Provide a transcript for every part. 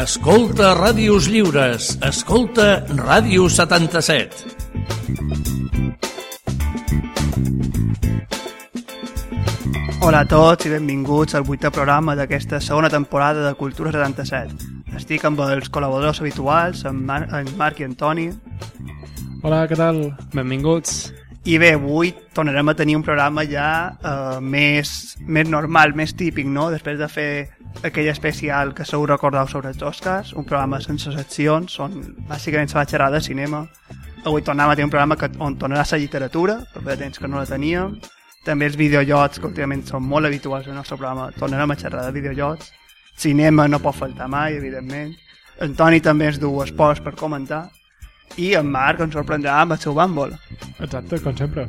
Escolta Ràdios Lliures. Escolta Ràdio 77. Hola a tots i benvinguts al vuitè programa d'aquesta segona temporada de Cultura 77. Estic amb els col·laboradors habituals, en, Mar en Marc i Antoni. Hola, què tal? Benvinguts. I bé, avui tornarem a tenir un programa ja uh, més, més normal, més típic, no? Després de fer aquell especial que segur recordeu sobre els Oscars, un programa sense seccions, on bàsicament se va xerrar de cinema. Avui tornem a tenir un programa que, on tornarà la literatura, per de temps que no la teníem. També els videojocs, que últimament són molt habituals al nostre programa, tornarem a xerrar de videojocs. Cinema no pot faltar mai, evidentment. Antoni també ens du esports per comentar. I en Marc ens sorprendrà amb el seu bàmbol. Exacte, com sempre.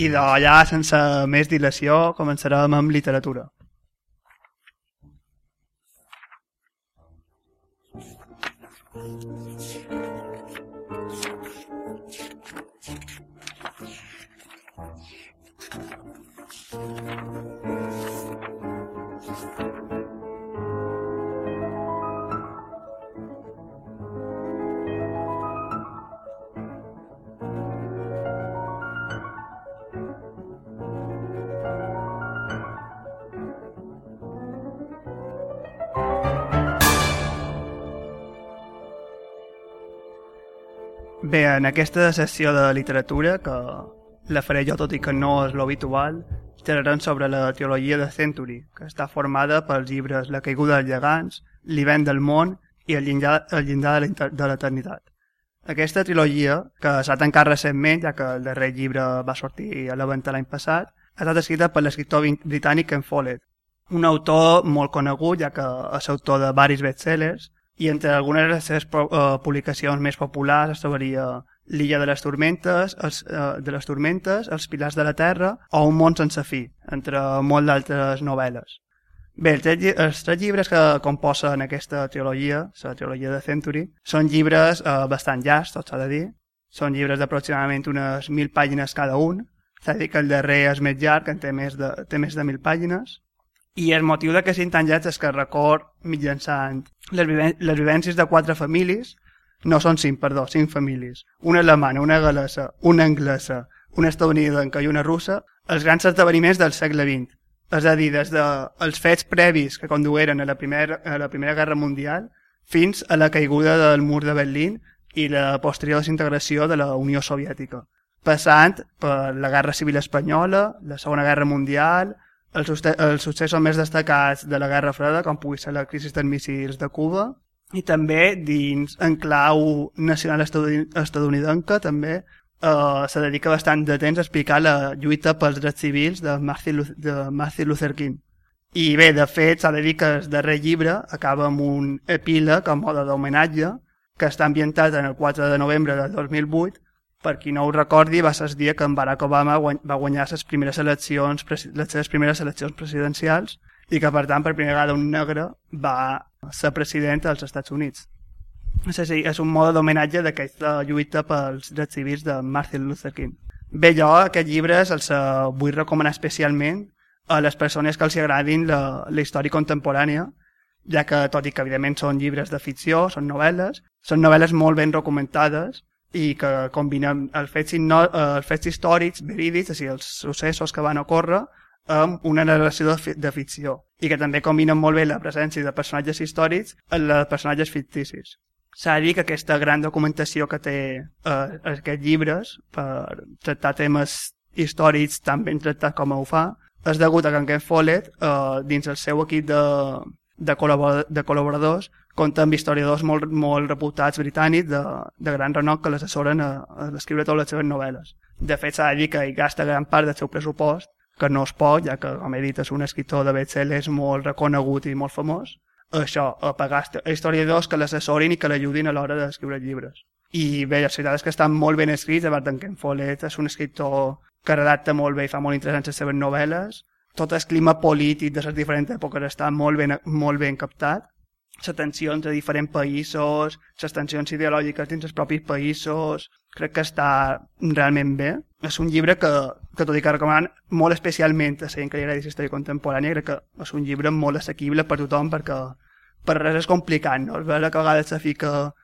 I d'allà, sense més dilació, començarem amb literatura. Bé, en aquesta sessió de literatura, que la faré jo tot i que no és l'habitual, xerrarem sobre la teologia de Century, que està formada pels llibres La caiguda dels gegants, L'hivern del món i El llindar, el llindar de l'eternitat. Aquesta trilogia, que s'ha tancat recentment, ja que el darrer llibre va sortir a la l'any passat, ha estat escrita per l'escriptor britànic Ken Follett, un autor molt conegut, ja que és autor de varis bestsellers, i entre algunes de les seves uh, publicacions més populars es trobaria L'illa de les tormentes, els, uh, de les tormentes, Els pilars de la terra o Un món sense fi, entre molt d'altres novel·les. Bé, els tres, els tres llibres que composen aquesta trilogia, la trilogia de Century, són llibres uh, bastant llargs, tot s'ha de dir. Són llibres d'aproximadament unes mil pàgines cada un. S'ha dir que el darrer és més llarg, en té més de, té més de mil pàgines. I el motiu de que siguin tan és que record mitjançant les, viven les vivències de quatre famílies, no són cinc, perdó, cinc famílies, una alemana, una galesa, una anglesa, una estadounidenca i una russa, els grans esdeveniments del segle XX. És a dir, des dels de fets previs que conduïren a la, primera, a la Primera Guerra Mundial fins a la caiguda del mur de Berlín i la posterior desintegració de la Unió Soviètica, passant per la Guerra Civil Espanyola, la Segona Guerra Mundial, els, els successos més destacats de la Guerra Freda, com pugui ser la crisi dels míssils de Cuba, i també dins en clau nacional estadounidenca també eh, se dedica bastant de temps a explicar la lluita pels drets civils de Martin, de Martin Luther King. I bé, de fet, s'ha de dir que el darrer llibre acaba amb un epíleg a mode d'homenatge que està ambientat en el 4 de novembre de 2008 per qui no ho recordi, va ser el dia que en Barack Obama va guanyar les primeres eleccions, les seves primeres eleccions presidencials i que, per tant, per primera vegada un negre va ser president dels Estats Units. No sé si és un mode d'homenatge d'aquesta lluita pels drets civils de Martin Luther King. Bé, jo aquests llibres els vull recomanar especialment a les persones que els agradin la, la història contemporània, ja que, tot i que evidentment són llibres de ficció, són novel·les, són novel·les molt ben documentades i que combinen els fets, no, els fets històrics, verídics, o sigui, els successos que van ocórrer, amb una narració de, de ficció i que també combinen molt bé la presència de personatges històrics amb els personatges ficticis. S'ha de dir que aquesta gran documentació que té eh, aquests llibres per tractar temes històrics tan ben tractats com ho fa és degut a que en Ken Follett, eh, dins el seu equip de, de col·laboradors, compta amb historiadors molt, molt reputats britànics de, de gran renom que l'assessoren a, a escriure totes les seves novel·les. De fet, s'ha de dir que hi gasta gran part del seu pressupost, que no es pot, ja que, com he dit, és un escriptor de bestsellers molt reconegut i molt famós, això, a pagar historiadors que l'assessorin i que l'ajudin a l'hora d'escriure llibres. I bé, la veritat és que estan molt ben escrits, a part d'en Ken Follett és un escriptor que redacta molt bé i fa molt interessants les seves novel·les. Tot el clima polític de les diferents èpoques està molt ben, molt ben captat les tensions de diferents països, les tensions ideològiques dins els propis països, crec que està realment bé. És un llibre que, que tot i que recomanen molt especialment a la gent que li història contemporània, crec que és un llibre molt assequible per tothom perquè per res és complicat, no? Vera que a vegades se fica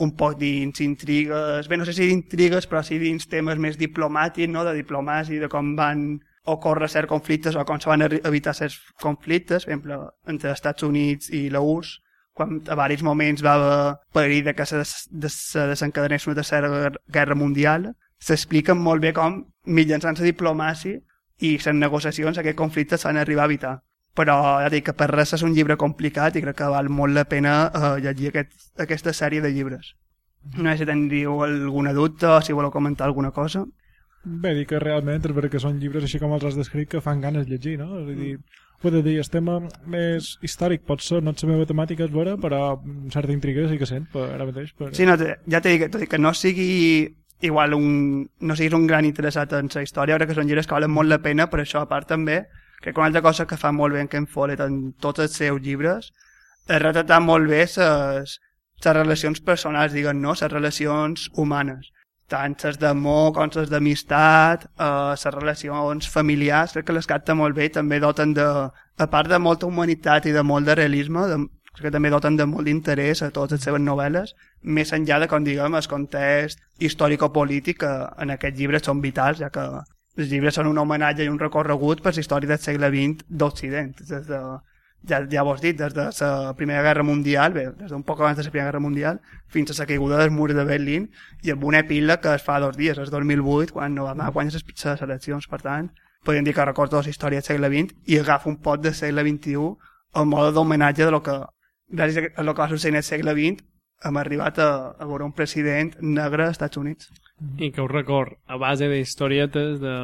un poc dins intrigues, bé, no sé si intrigues, però sí dins temes més diplomàtics, no? de diplomàcia, de com van ocórrer certs conflictes o com se van evitar certs conflictes, per exemple, entre els Estats Units i la URSS, quan a diversos moments va haver perill de que se, des, de, se desencadenés una tercera guer- guerra mundial, s'explica molt bé com, mitjançant la diplomàcia i les negociacions, aquests conflictes s'han arribat a evitar. Però ja dic que per res és un llibre complicat i crec que val molt la pena eh, llegir aquest, aquesta sèrie de llibres. No sé si teniu alguna dubte o si voleu comentar alguna cosa. Bé, dir que realment és que són llibres així com els has descrit que fan ganes llegir, no? És a dir, ho de dir, el tema més històric pot ser, no és la meva temàtica, és vera, però certa intriga sí que sent, per ara mateix. Per... Sí, no, ja t'he dit, tot que no sigui igual un, no siguis un gran interessat en la història, crec que són llibres que valen molt la pena, per això a part també, crec que una altra cosa que fa molt bé en Ken Follett en tots els seus llibres és retratar molt bé les relacions personals, diguem, no? les relacions humanes tant les d'amor com les d'amistat, eh, relacions familiars, crec que les capta molt bé també doten de, a part de molta humanitat i de molt de realisme, de, crec que també doten de molt d'interès a totes les seves novel·les, més enllà de, com diguem, el context històrico-polític que en aquests llibres són vitals, ja que els llibres són un homenatge i un recorregut per la història del segle XX d'Occident, des de, ja, ja ho has dit, des de la Primera Guerra Mundial, bé, des d'un poc abans de la Primera Guerra Mundial, fins a la caiguda del mur de Berlín, i amb una pila que es fa dos dies, el 2008, quan Obama guanya les, les eleccions, per tant, podríem dir que recorda la història del segle XX i agafa un pot del segle XXI a mode d'homenatge de lo que, gràcies a lo que va succeir en el segle XX, hem arribat a, a veure un president negre als Estats Units. I que ho record a base d'historietes de...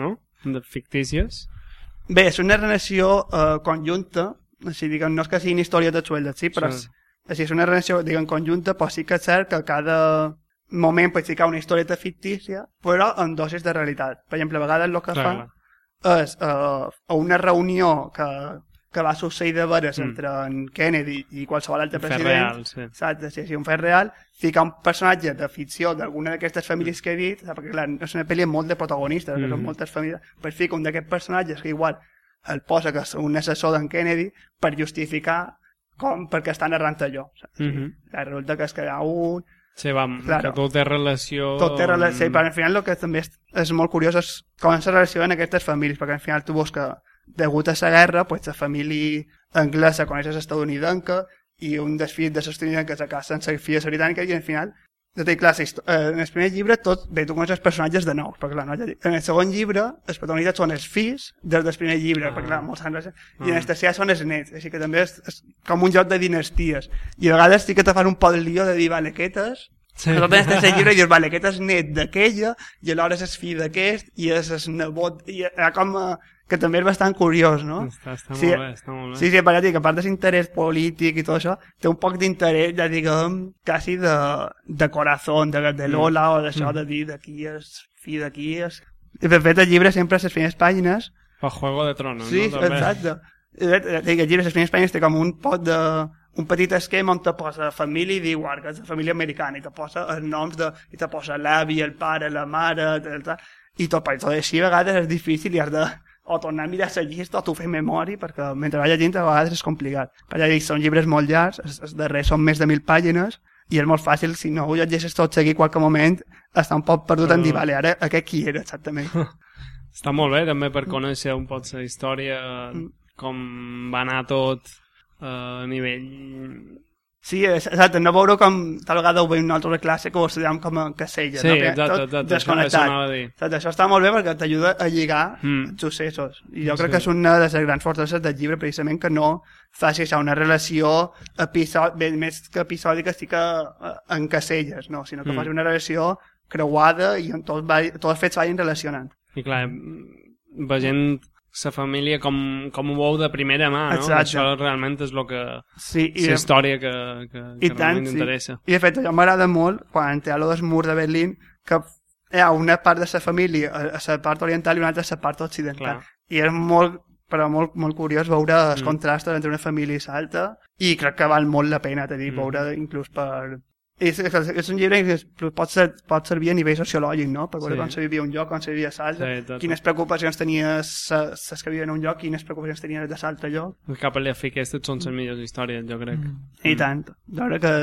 no? De fictícies. Bé, és una narració eh, conjunta, així diguem, no és que siguin històries de sueldes, sí, però Sí. és, així és una narració, diguem, conjunta, però sí que és cert que cada moment pot ficar una historieta fictícia, però amb dosis de realitat. Per exemple, a vegades el que Clar, fa és eh, a una reunió que, que va succeir de veres Mm. entre en Kennedy i qualsevol altre Fer president, real, sí. Exacte, sí, sí, un fet real, fica un personatge de ficció d'alguna d'aquestes famílies que he dit, saps? perquè clar, és una pel·li molt de protagonistes, que són Mhm. moltes famílies, pues fica un d'aquests personatges que igual el posa que és un assessor d'en Kennedy per justificar com perquè està narrant allò. Saps? Mhm. Clar, resulta que és que hi ha un... Sí, va, Claro. que tot té relació... Tot té relació, amb- però al final el que també és, és molt curiós és com se relacionen aquestes famílies, perquè al final tu veus que degut a la guerra, pues, la família anglesa coneix la estadounidenca i un dels fills de l'estadounidenca se casa amb la filla britànica i al final t'he dit, clar, eh, en el primer llibre tot, bé, tu coneixes els personatges de nous, perquè clar, no, en el segon llibre els protagonistes són els fills des del primer llibre, Ah. perquè clar, molts anys, i en Ah. el tercer són els nets, així que també és, és com un joc de dinasties, i a vegades sí que te fan un poc el lío de dir, vale, aquestes, Sí. sí. Nosaltres estàs al llibre i dius, vale, aquest és net d'aquella i alhora és el fill d'aquest i és el nebot i ha com eh, que també és bastant curiós, no? Està, està Sí, molt bé, està molt bé. Sí, sí, però ja dic, a part de l'interès polític i tot això, té un poc d'interès, ja diguem, quasi de, de corazón, de, de Lola o d'això, Mm. de dir d'aquí és fill d'aquí és... I de fet, el llibre sempre a les primeres pàgines Pa Juego de Tronos, Sí, no? També. exacte. I de fet, el llibre, les primeres pàgines té com un pot de un petit esquema on te posa família i diu que és de família americana i te posa els noms de, i te posa l'avi, el pare, la mare tal, tal, i tot, per tot així a vegades és difícil i has de o tornar a mirar la llista o tu fer memòria perquè mentre vas llegint a vegades és complicat però ja dic, són llibres molt llargs els, els darrers són més de mil pàgines i és molt fàcil, si no ho llegeixes tot seguit qualque moment està un poc perdut en dir, vale, ara aquest qui era exactament Està molt bé també per conèixer un poc la història, Mm. com va anar tot eh, a nivell... Sí, exacte, no veure com tal vegada ho veiem nosaltres a classe que ho estudiam com a casella, Sí, no? Exacte, tot exacte, desconnectat. això. Exacte, això està molt bé perquè t'ajuda a lligar Mm. mm. successos. I jo Sí. crec que és una de les grans fortaleses del llibre, precisament, que no faci això, una relació episod... bé, més que episòdica sí que eh, en caselles, no? sinó que Mm. faci una relació creuada i on tots, va, tots els fets vagin relacionant. I clar, veient la família com, com ho veu de primera mà, no? Exacte. Això realment és el que... Sí, i, la història que, que, que tant, realment sí. interessa. I de fet, allò m'agrada molt quan té allò del mur de Berlín, que hi ha una part de la família a a la part oriental i una altra a la part occidental. Clar. I és molt, però molt, molt curiós veure els Mm. contrastos entre una família i l'altra i crec que val molt la pena, t'he dit, Mm. veure inclús per, és, és, és un llibre que pot, ser, pot servir a nivell sociològic, no? Per veure Sí. com se vivia un lloc, com se vivia a l'altre, Sí, tot. quines preocupacions tenia les que vivien en un lloc, quines preocupacions tenien de l'altre lloc. Cap a la fi, aquestes són les millors històries, jo crec. Mm. I tant. Jo crec que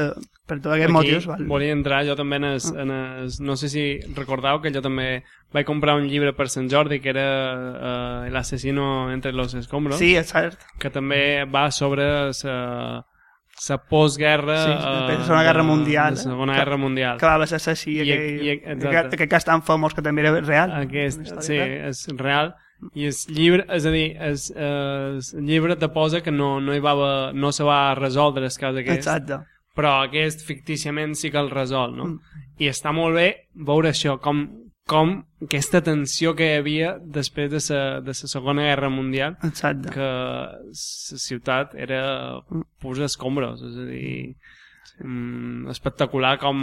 per tots aquests motius... Val. volia entrar jo també en es, en es, no sé si recordeu que jo també vaig comprar un llibre per Sant Jordi que era uh, l'assassino entre los escombros Sí, és cert. que també va sobre la la postguerra Sí, eh, de la Segona Guerra Mundial. la Segona Que- Guerra Mundial Que va l'assassí, I- aquell, i- aquell, exacte. aquell cas tan famós que també era real. Aquest, sí, real. és real i el llibre, és a dir, es, el llibre te posa que no, no, hi va no se va resoldre el cas aquest, Exacte. però aquest fictíciament sí que el resol, no? Mm. I està molt bé veure això, com, com aquesta tensió que hi havia després de la, de la Segona Guerra Mundial, Exacte. que la ciutat era purs escombros, és a dir, mm, espectacular com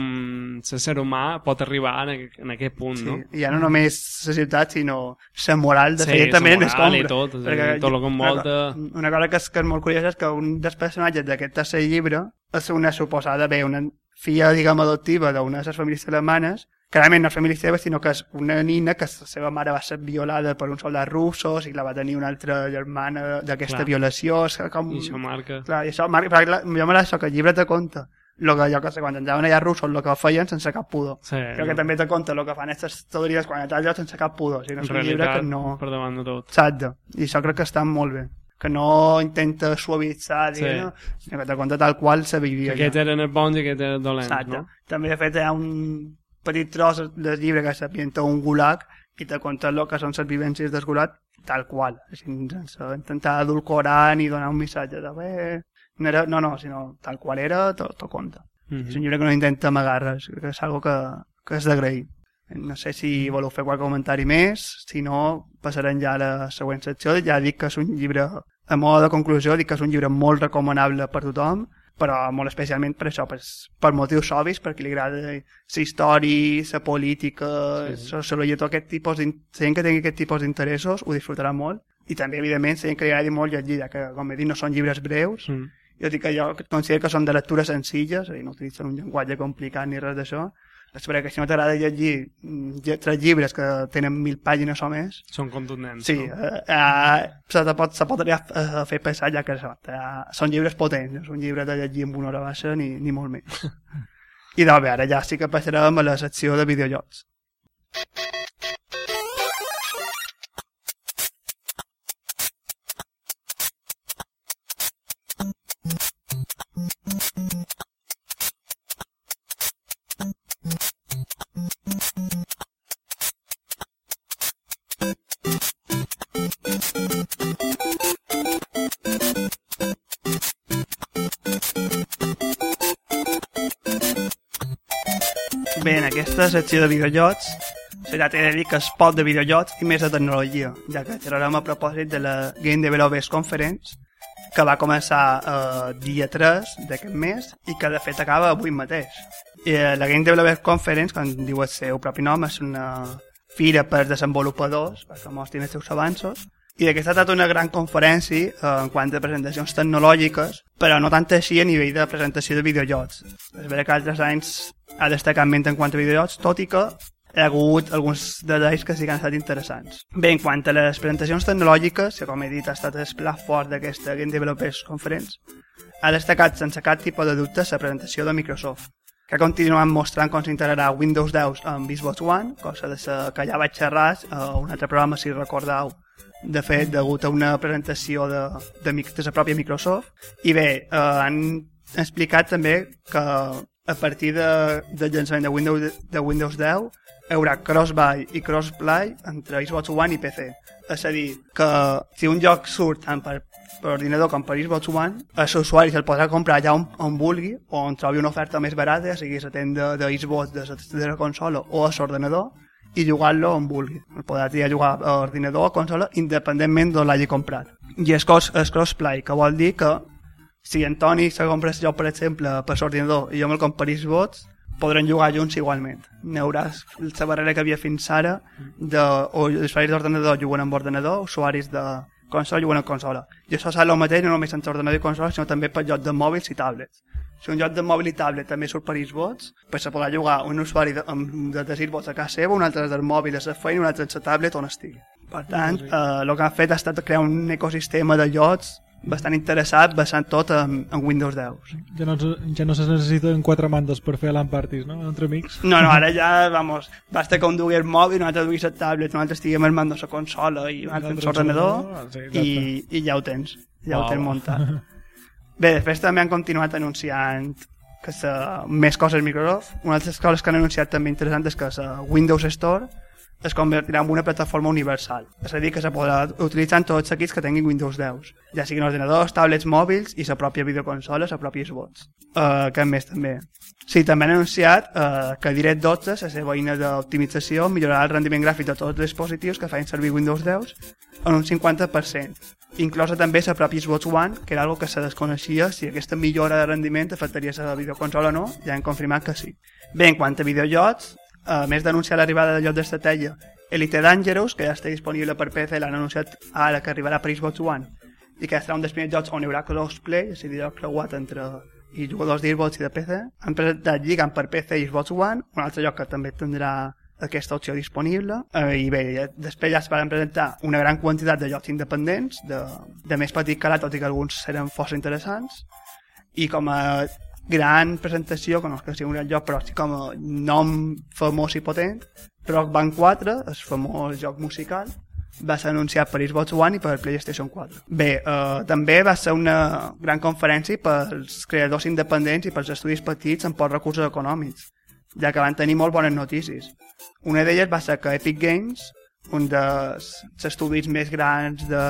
l'ésser humà pot arribar en, aqu- en aquest punt, Sí. no? Ja no només la ciutat, sinó la moral de Sí, la també moral i tot, Perquè tot lo que envolta. Una, una cosa que és, que és molt curiosa és que un dels personatges d'aquest tercer llibre és una suposada, bé, una filla, diguem, adoptiva d'una de les famílies alemanes, que realment no és família seva, sinó que és una nina que la seva mare va ser violada per uns soldats russos i la va tenir una altra germana d'aquesta violació. És com... I això marca... Clar, i això, marca, perquè clar, jo me això que el llibre te conta lo que jo que sé, quan entraven allà russos, el que feien sense cap pudor. Sí, Crec que també te conta el que fan aquestes teories quan entra allò sense cap pudor. O sigui, no és un llibre que no... per davant de tot. Exacte. I això crec que està molt bé. Que no intenta suavitzar, sí. no? sinó que te conta tal qual se vivia. Que aquests eren els bons i aquests eren els dolents, Exacte. no? També, de fet, hi ha un petit tros del llibre que s'ambienta a un gulag i te conta el que són les vivències del gulag tal qual, així, sense intentar adulcorar ni donar un missatge de bé, no, era, no, no, sinó tal qual era, t'ho conta. Mhm. És un llibre que no intenta amagar res, que és algo que, que és d'agrair. No sé si voleu fer qualque comentari més, si no, passarem ja a la següent secció. Ja dic que és un llibre, a moda de conclusió, dic que és un llibre molt recomanable per tothom, però molt especialment per això, per, per motius obvis, perquè li agrada la història, la política, Sí. sí. la sociologia, tot aquest tipus gent que tingui aquest tipus d'interessos ho disfrutarà molt. I també, evidentment, la gent que li agradi molt llegir, ja que, com he dit, no són llibres breus, Mm. jo dic que jo considero que són de és a dir, no utilitzen un llenguatge complicat ni res d'això. És perquè si no t'agrada llegir lle- tres llibres que tenen mil pàgines o més, Són contundents, sí, no? eh, eh, se, pot, se pot arribar a, fer pensar ja que eh, són llibres potents, és un llibre de llegir amb una hora baixa ni, ni molt més. I doncs ara ja sí que passarem a la secció de videojocs. Aquesta secció de videojocs serà t'he de dir que es pot de videojocs i més de tecnologia, ja que xerrarem a propòsit de la Game Developers Conference que va començar eh, dia 3 d'aquest mes i que de fet acaba avui mateix. I, eh, la Game Developers Conference, com diu el seu propi nom, és una fira per desenvolupadors perquè mostrin els seus avanços i d'aquesta ha estat una gran conferència eh, en quant a presentacions tecnològiques, però no tant així a nivell de presentació de videojocs. És veritat que altres anys ha destacat menys en quant a videojocs, tot i que hi ha hagut alguns detalls que sí que han estat interessants. Bé, en quant a les presentacions tecnològiques, que com he dit ha estat el plat fort d'aquesta Game Developers Conference, ha destacat sense cap tipus de dubte la presentació de Microsoft, que ha continuat mostrant com s'integrarà Windows 10 amb Xbox One, cosa de sa, que ja vaig xerrar a un altre programa, si recordeu, de fet, degut a una presentació de, de, de la pròpia Microsoft. I bé, eh, han explicat també que a partir de, del llançament de Windows, de Windows 10 hi haurà cross-buy i cross-play entre Xbox One i PC. És a dir, que si un joc surt tant per, per ordinador com per Xbox One, l'usuari se'l podrà comprar allà on, on vulgui on trobi una oferta més barata, sigui la tenda de Xbox de de la consola o a l'ordenador, i jugar-lo on vulgui. El podrà triar jugar a ordinador o a consola independentment d'on l'hagi comprat. I és cross, és crossplay, que vol dir que si en Toni se compra el joc, per exemple, per l'ordinador i jo me'l compro Xbox, podran jugar junts igualment. N'hi haurà la barrera que havia fins ara de o usuaris d'ordenador juguen amb ordenador, usuaris de consola i una consola. I això serà el mateix no només en ordenador i consola, sinó també per joc de mòbils i tablets. Si un joc de mòbil i tablet també surt per Xbox, pues se podrà jugar un usuari de, amb, de, de Xbox a casa seva, un altre del mòbil a la feina un altre a la tablet on estigui. Per tant, eh, el que han fet ha estat crear un ecosistema de llocs bastant interessat basant tot en, en Windows 10. Ja no, ja no se necessiten quatre mandos per fer LAN parties, no? Entre amics. No, no, ara ja, vamos, basta que un dugui el mòbil, un altre dugui la tablet, un altre estiguem armant la consola i un altre en l'ordenador Sí, i, i ja ho tens, ja Uau. ho tens muntat. Bé, després també han continuat anunciant que sa, més coses Microsoft. Una de les coses que han anunciat també interessant és que la Windows Store es convertirà en una plataforma universal. És a dir, que se podrà utilitzar en tots els equips que tinguin Windows 10, ja siguin ordenadors, tablets, mòbils i la pròpia videoconsola, la pròpia Xbox. Uh, què més també? Sí, també han anunciat uh, que Direct 12, la seva eina d'optimització, millorarà el rendiment gràfic de tots els dispositius que feien servir Windows 10 en un 50%, inclosa també la pròpia Xbox One, que era algo que se desconeixia si aquesta millora de rendiment afectaria la videoconsola o no, ja han confirmat que sí. Bé, en quant a videojocs, a més d'anunciar l'arribada de joc d'estratègia Elite Dangerous, que ja està disponible per PC, l'han anunciat ara que arribarà per Xbox One, i que serà un dels primers jocs on hi haurà crossplay, és a dir, creuat entre i jugadors d'Xbox i de PC. Han presentat Lligam per PC i Xbox One, un altre joc que també tindrà aquesta opció disponible. Eh, i bé, ja, després ja es van presentar una gran quantitat de jocs independents de, de més petit calat, tot i que alguns seran força interessants. I com a gran presentació, que no és que sigui un gran joc, però sí com a nom famós i potent, Rock Band 4, el famós joc musical, va ser anunciat per Xbox One i per PlayStation 4. Bé, eh, també va ser una gran conferència pels creadors independents i pels estudis petits amb pocs recursos econòmics, ja que van tenir molt bones notícies. Una d'elles va ser que Epic Games, un dels estudis més grans de,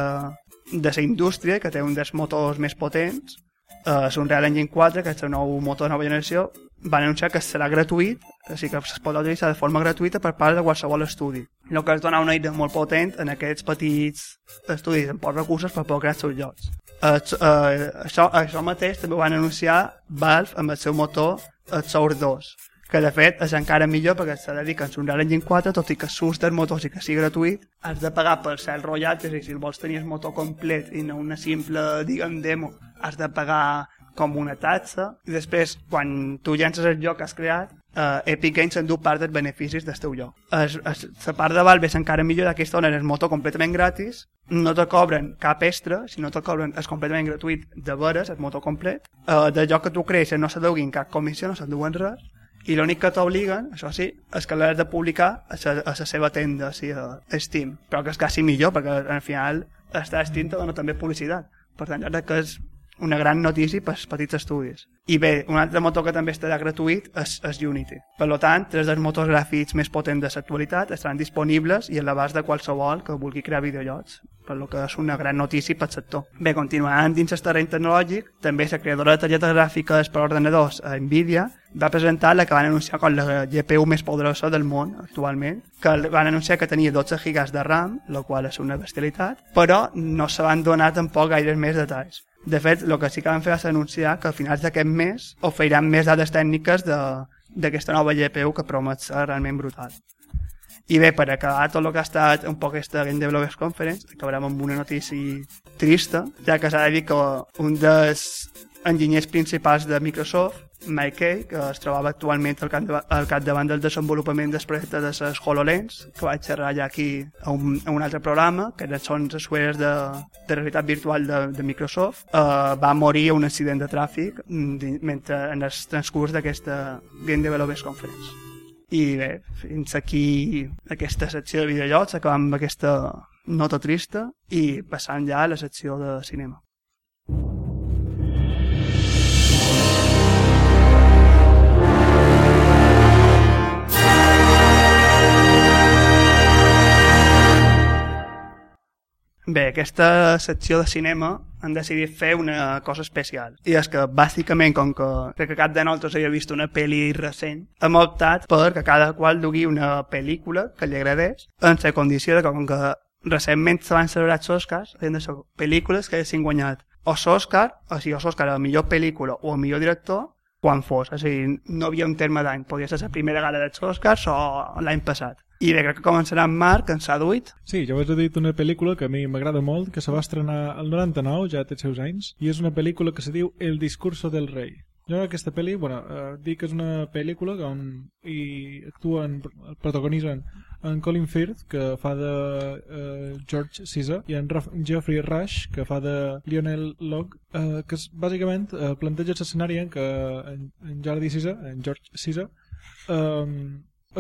de la indústria, que té un dels motors més potents, eh, és un Real Engine 4, que és el nou motor de nova generació, van anunciar que serà gratuït, sigui que es podrà utilitzar de forma gratuïta per part de qualsevol estudi. El que es dona una idea molt potent en aquests petits estudis amb pocs recursos per poder crear els seus jocs. Eh, eh, això, això mateix també ho van anunciar Valve amb el seu motor el Source 2, que de fet és encara millor perquè s'ha de dir que en Unreal Engine 4, tot i que surts del motor i que sigui gratuït, has de pagar per ser el rotllat, és a dir, si el vols tenir el motor complet i no una simple, diguem, demo, has de pagar com una taxa i després, quan tu llences el joc que has creat, eh, Epic Games s'endú part dels beneficis del teu joc. Es, es, la part de Valve és encara millor d'aquesta on el motor completament gratis, no te cobren cap extra, si no te cobren és completament gratuït de veres, el motor complet. Eh, del joc que tu creixes no s'adeguin cap comissió, no s'enduen res, i l'únic que t'obliguen, això sí, és que l'has de publicar a la, a seva tenda, sigui, a Steam. Però que és quasi millor, perquè al final està Steam te dona també publicitat. Per tant, crec que és una gran notícia pels petits estudis. I bé, un altre motor que també estarà gratuït és, és Unity. Per tant, tres dels motors gràfics més potents de l'actualitat estaran disponibles i a l'abast de qualsevol que vulgui crear videojocs, per lo que és una gran notícia pel sector. Bé, continuant dins el terreny tecnològic, també la creadora de targetes gràfiques per ordenadors, Nvidia, va presentar la que van anunciar com la GPU més poderosa del món actualment, que van anunciar que tenia 12 GB de RAM, la qual és una bestialitat, però no se van donar tampoc gaires més detalls. De fet, el que sí que van fer va ser anunciar que a finals d'aquest mes oferiran més dades tècniques d'aquesta nova GPU que promet ser realment brutal. I bé, per acabar tot el que ha estat un poc aquesta Game Developers Conference, acabarem amb una notícia trista, ja que s'ha de dir que un dels enginyers principals de Microsoft, Mike que es trobava actualment al, cap al capdavant del desenvolupament del projecte de les HoloLens, que vaig xerrar ja aquí a un, a un altre programa, que són les sueres de, de realitat virtual de, de Microsoft, eh, va morir a un accident de tràfic mm, mentre en el transcurs d'aquesta Game Developers Conference. I bé, fins aquí aquesta secció de videojocs, acabam amb aquesta nota trista i passant ja a la secció de cinema. Bé, aquesta secció de cinema han decidit fer una cosa especial. I és que, bàsicament, com que crec que cap de nosaltres havia vist una pel·li recent, hem optat per que cada qual dugui una pel·lícula que li agradés, en la condició de que, com que recentment se van celebrar els Oscars, havien de ser pel·lícules que haguessin guanyat o l'Oscar, o sigui, l'Oscar a la millor pel·lícula o a millor director, quan fos. O sigui, no havia un terme d'any. Podia ser la primera gala dels Oscars o l'any passat. I bé, crec que començarà amb Marc, en Saduit. Sí, jo us he dit una pel·lícula que a mi m'agrada molt, que se va estrenar el 99, ja té seus anys, i és una pel·lícula que se diu El discurso del rei. Jo aquesta pel·li, bueno, eh, dic que és una pel·lícula on hi actuen, protagonitzen en Colin Firth, que fa de eh, George Caesar, i en Raf Geoffrey Rush, que fa de Lionel Locke, eh, que és, bàsicament eh, planteja l'escenari en què en, en Jordi Caesar, en George Caesar, eh,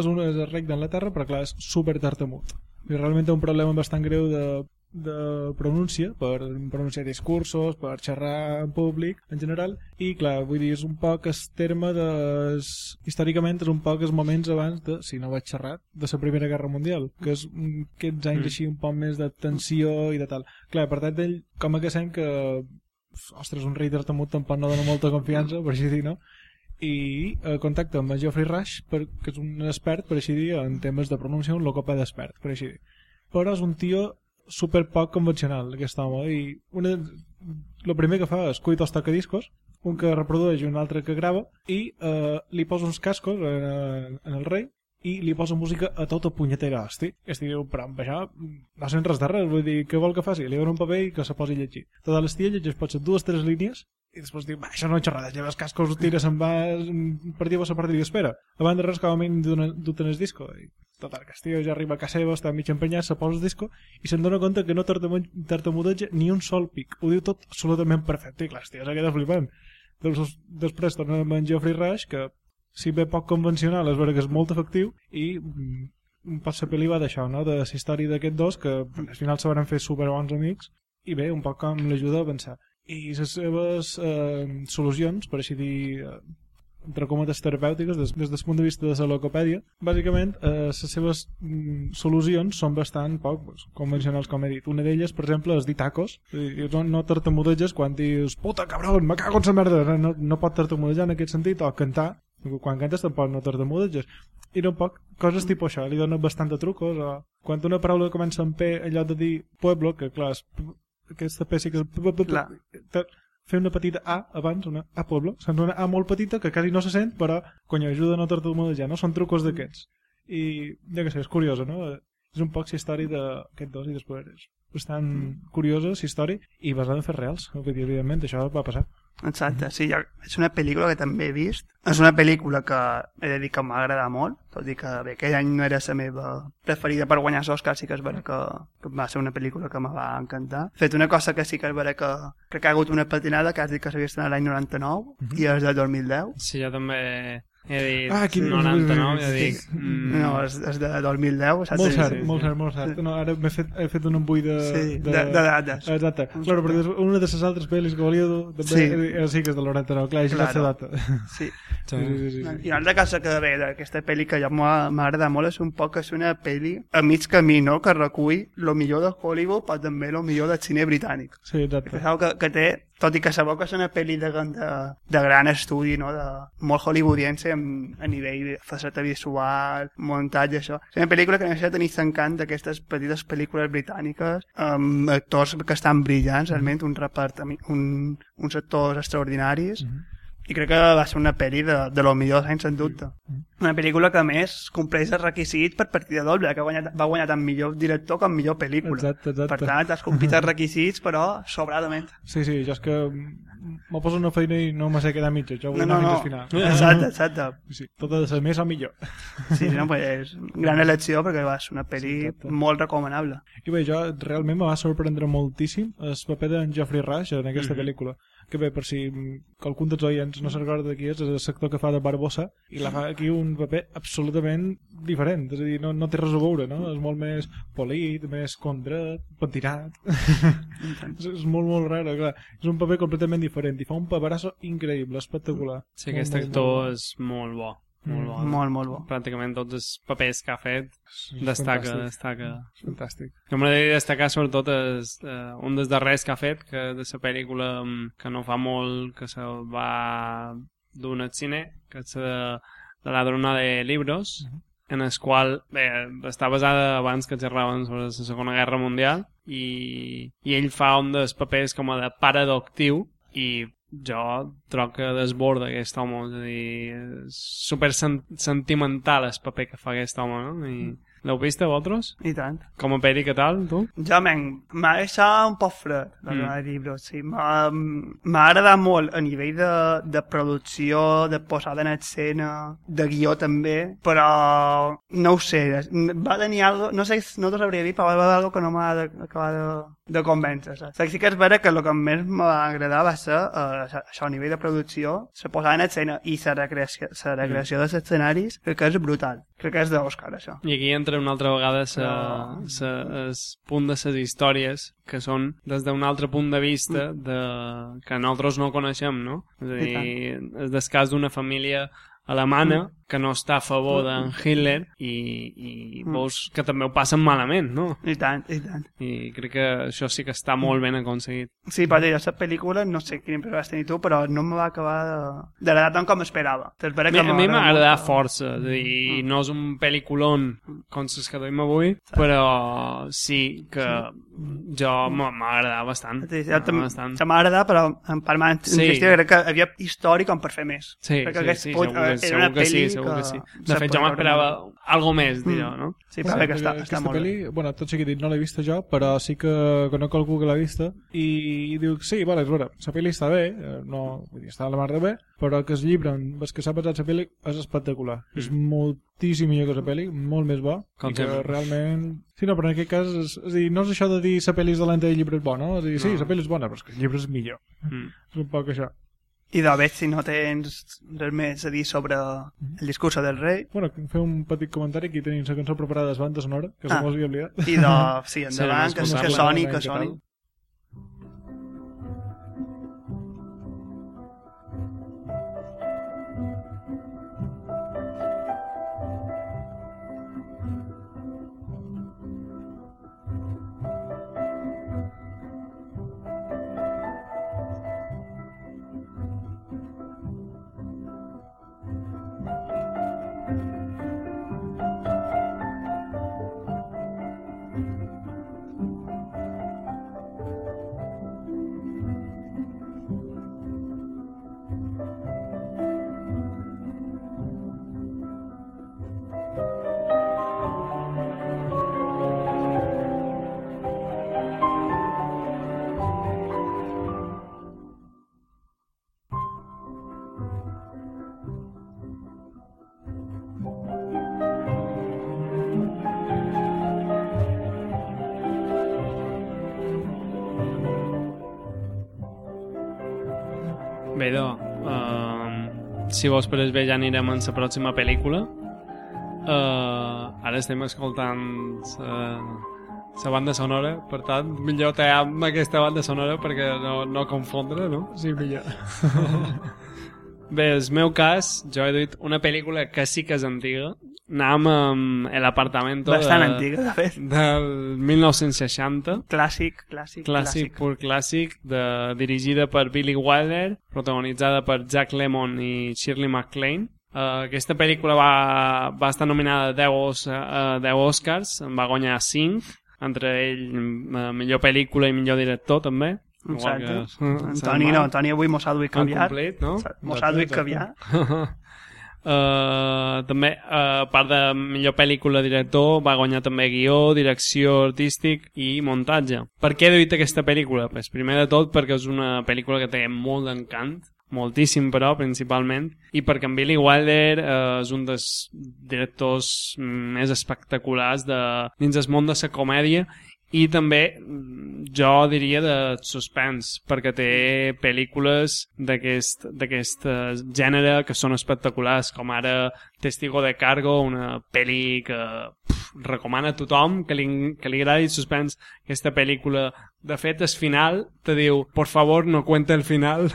és un és rei d'Anglaterra, però clar, és super tartamut. I realment té un problema bastant greu de de pronúncia, per pronunciar discursos, per xerrar en públic en general, i clar, vull dir, és un poc el terme de... històricament és un poc els moments abans de, si no vaig xerrat, de la Primera Guerra Mundial, que és aquests anys mm. així un poc més de tensió i de tal. Clar, per tant, ell, com a que sent que ostres, un rei tartamut tampoc no dona molta confiança, per així dir, no? I eh, contacta amb Geoffrey Rush per, que és un expert, per així dir, en temes de pronúncia, un locoped expert, per així dir. Però és un tio super poc convencional aquest home i una, el primer que fa és cuita els tocadiscos un que reprodueix i un altre que grava i eh, li posa uns cascos en, en el rei i li posa música a tota punyetera hosti. I estic diu, però amb això no sent res de res, vull dir, què vol que faci? Li dona un paper i que se posi a llegir. Tota l'estia llegeix pot ser dues, tres línies i després diu, va, això no és xerrada, lleva els cascos, tira, se'n va per dir a la partida i espera. Abans de res, com a mínim, duten el disco. I total, el ja arriba a casa seva, està mig empenyat, se posa el disco i se'n dona compte que no tartamudeja ni un sol pic. Ho diu tot absolutament perfecte. I clar, el tio queda flipant. Després torna amb en Geoffrey Rush, que si bé poc convencional, és vera que és molt efectiu i mm, pot ser va d'això, no? de la història d'aquests dos que al final se van fer super bons amics i bé, un poc com l'ajuda a pensar i les seves eh, solucions, per així dir, eh, entre cometes terapèutiques, des, des del punt de vista de la logopèdia, bàsicament eh, les seves mm, solucions són bastant poc pues, convencionals, com he dit. Una d'elles, per exemple, és dir tacos. Dir, no, no tartamudeges quan dius puta cabron, me cago en sa merda. No, no pot tartamudejar en aquest sentit, o cantar. Quan cantes tampoc no tartamudeges. I no poc, coses tipus això, li donen bastant de trucos. O... Quan una paraula comença amb P, allò de dir pueblo, que clar, és aquesta peça que fer una petita A abans, una A poble, sent una A molt petita que quasi no se sent, però, cony, ajuda a no tartamudejar, no? Són trucos d'aquests. I, ja que sé, és curiosa, no? És un poc la història d'aquest dos i després és bastant curiosa, la història, i basada en fets reals, que evidentment això va passar. Exacte, sí, és una pel·lícula que també he vist. És una pel·lícula que he de dir que m'agrada molt, tot i que bé, aquell any no era la meva preferida per guanyar l'Oscar, sí que és vera que, que va ser una pel·lícula que me va encantar. Fet una cosa que sí que és vera que crec que ha hagut una patinada que has dit que s'havia estat l'any 99 uh -huh. i és del 2010. Sí, jo també he dit ah, quin... 99, ja dic... Mm... No, és, és de 2010. Saps? Molt cert, sí, molt cert, molt cert. Sí. No, ara m'he fet, he fet un embull de... Sí, de, de, de dates. Exacte. Claro, perquè una de les altres pel·lis que volia dur, també sí. Era, sí que és del 99, clar, així claro. la data. Sí. Sí, sí, sí. I una altra cosa que ve d'aquesta pel·li que ja m'agrada molt és un poc que és una pel·li a mig camí, no?, que recull lo millor de Hollywood, però també lo millor del cine britànic. Sí, exacte. Que, que té tot i que sabeu que és una pel·li de, de, de gran estudi, no? de molt hollywoodiense a nivell faceta visual, muntatge, això. És una pel·lícula que necessita tenir l'encant d'aquestes petites pel·lícules britàniques amb actors que estan brillants, realment, un repart, un, uns actors extraordinaris, mm -hmm i crec que va ser una pel·li de, de lo millor anys en dubte. Una pel·lícula que més compleix els requisits per partida doble, que va guanyar, va guanyar tant millor director com millor pel·lícula. Exacte, exacte. Per tant, has complit els requisits, però sobradament. Sí, sí, jo és que m'ho poso una feina i no me sé quedar mitja, jo vull no, no, no. final. Exacte, exacte. Sí, tot ha de ser més o millor. Sí, no, pues, gran elecció perquè va ser una pel·li sí, molt recomanable. I bé, jo realment me va sorprendre moltíssim el paper d'en Geoffrey Rush en aquesta mm -hmm. pel·lícula que bé, per si qualcun dels oients no se'n recorda de qui és, és el sector que fa de Barbosa i la fa aquí un paper absolutament diferent, és a dir, no, no té res a veure, no? És molt més polit, més condret, pentinat. és, és molt, molt raro, clar. És un paper completament diferent i fa un paperasso increïble, espectacular. Sí, aquest actor és molt bo. Molt bo. Molt, molt bo. Pràcticament tots els papers que ha fet destaca, fantàstic. destaca. És fantàstic. Jo m'agradaria destacar sobretot és, uh, un dels darrers que ha fet, que de la pel·lícula mm, que no fa molt que se va d'un al cine, que és de, de la drona de llibres, uh -huh. en el qual bé, està basada abans que xerraven sobre la Segona Guerra Mundial i, i ell fa un dels papers com a de pare adoptiu i jo trobo que desborda aquest home és a dir, és super sen sentimental el paper que fa aquest home no? i L'heu vist, vosaltres? I tant. Com a peli, què tal, tu? Jo, men, m'ha deixat un poc fred, la Mm. mm. de llibres, sí. M'ha agradat molt a nivell de, de producció, de posada en escena, de guió també, però no ho sé, va tenir algo, no sé si no t'ho sabria dir, però va haver algo que no m'ha acabat de, de convèncer, saps? Sí que és vera que el que més m'ha agradat va ser eh, això, a nivell de producció, la posada en escena i la recreació, la recreació dels escenaris, crec que és brutal. Crec que és d'Òscar, això. I aquí entra una altra vegada sa, Però- sa, el punt de les històries que són des d'un altre punt de vista de, que nosaltres no coneixem, no? És a dir, és del cas d'una família alemana que no està a favor d'en Hitler i, i Mm. veus que també ho passen malament, no? I tant, i tant. I crec que això sí que està molt ben aconseguit. Sí, per dir, aquesta pel·lícula, no sé quina impressió vas tenir tu, però no me va acabar de- d'agradar tant com esperava. A que a mi m'ha agradat força, és a dir, no és un pel·lículon com les que duim avui, però sí que jo m'ha agradat bastant. Sí, sí, bastant. Se m'ha agradat, però en part m'ha Sí. sí. crec que havia història com per fer més. Sí, Crec que sí, sí, segur que, era segur sí, segur que, que sí. De fet, jo m'esperava algo més, Mm. dirò, no? Sí, però bé que està, està molt pel·li, bé. bueno, tot sigui dit, no l'he vista jo, però sí que conec algú que l'ha vista i, i diu sí, vale, és vera, la pel·li està bé, eh, no, vull dir, està a la mar de bé, però que el llibre en el que s'ha basat la pel·li és espectacular. Mm. És moltíssim millor que la pel·li, molt més bo, Com i que sempre. realment... Sí, no, però en aquest cas, és, és dir, no és això de dir la pel·li és dolenta i el llibre és bo, no? És dir, sí, No. la pel·li és bona, però és que el llibre és millor. Mm. És un poc això. I de veig si no tens res més a dir sobre el discurs del rei. Bueno, fer un petit comentari, aquí tenim la cançó preparada de banda sonora, que Ah. se mos havia oblidat. I de... Sí, endavant, Sí, que, que soni, que soni. Bé, doncs, uh, si vols per bé ja anirem en la pròxima pel·lícula. Uh, ara estem escoltant la banda sonora, per tant, millor tallar amb aquesta banda sonora perquè no, no confondre, no? Sí, millor. Bé, el meu cas, jo he dit una pel·lícula que sí que és antiga. Anàvem amb El apartamento Bastant de, antiga, de fet. del 1960 Clàssic, clàssic, clàssic, pur clàssic, de, dirigida per Billy Wilder, protagonitzada per Jack Lemmon i Shirley MacLaine. Uh, aquesta pel·lícula va, va estar nominada a 10, os, uh, 10 Oscars, en va guanyar 5, entre ell uh, millor pel·lícula i millor director també. Exacte. que, uh, Antoni, no, Antoni avui mos ha duit caviar. complet, no? Mos ha duit caviar. Uh, també, uh, part de millor pel·lícula director, va guanyar també guió, direcció artístic i muntatge. Per què he dit aquesta pel·lícula? Pues, primer de tot perquè és una pel·lícula que té molt d'encant, moltíssim però, principalment, i perquè en Billy Wilder uh, és un dels directors més espectaculars de, dins el món de la comèdia i també mm, jo diria de suspens perquè té pel·lícules d'aquest eh, gènere que són espectaculars com ara Testigo de Cargo una pel·li que pff, recomana a tothom que li, que li agradi el suspens aquesta pel·lícula de fet el final te diu por favor no cuente el final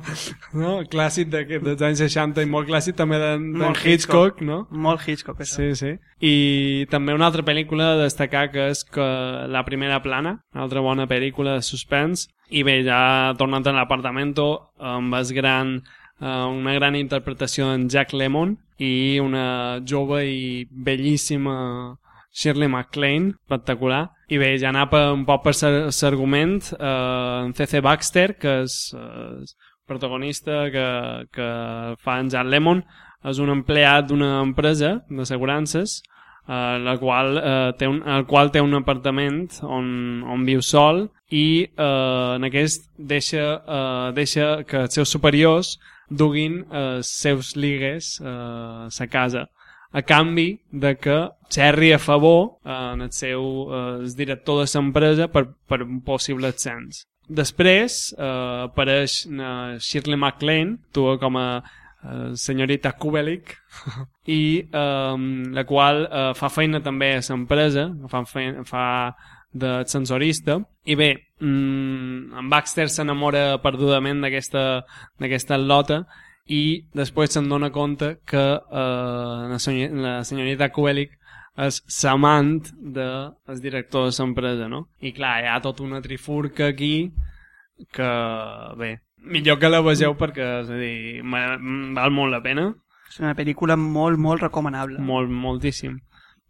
no? clàssic de, dels anys 60 i molt clàssic també d'en d'en Molt Hitchcock no? Molt Hitchcock, això. Sí, sí. I també una altra pel·lícula a destacar que és que La primera plana, una altra bona pel·lícula de suspens. I bé, ja tornant a l'apartamento, amb el gran, una gran interpretació d'en Jack Lemmon i una jove i bellíssima Shirley MacLaine, espectacular. I bé, ja anar per, un poc per l'argument, eh, en C.C. Baxter, que és eh, protagonista que, que fa en Jack Lemmon, és un empleat d'una empresa d'assegurances eh, la qual, eh, té un, el qual té un apartament on, on viu sol i eh, en aquest deixa, eh, deixa que els seus superiors duguin els seus ligues eh, a sa casa a canvi de que xerri a favor eh, en el seu eh, el director de l'empresa per, per un possible ascens. Després eh, apareix eh, Shirley MacLaine, actua com a eh, senyorita Kubelik, i eh, la qual eh, fa feina també a l'empresa, fa, fa de sensorista, i bé, mm, en Baxter s'enamora perdudament d'aquesta lota i després se'n dona compte que eh, la, senyor, la senyorita Kubelik és l'amant del de, director de l'empresa, no? I clar, hi ha tota una trifurca aquí que, bé, millor que la vegeu perquè, és a dir, val molt la pena. És una pel·lícula molt, molt recomanable. Molt, moltíssim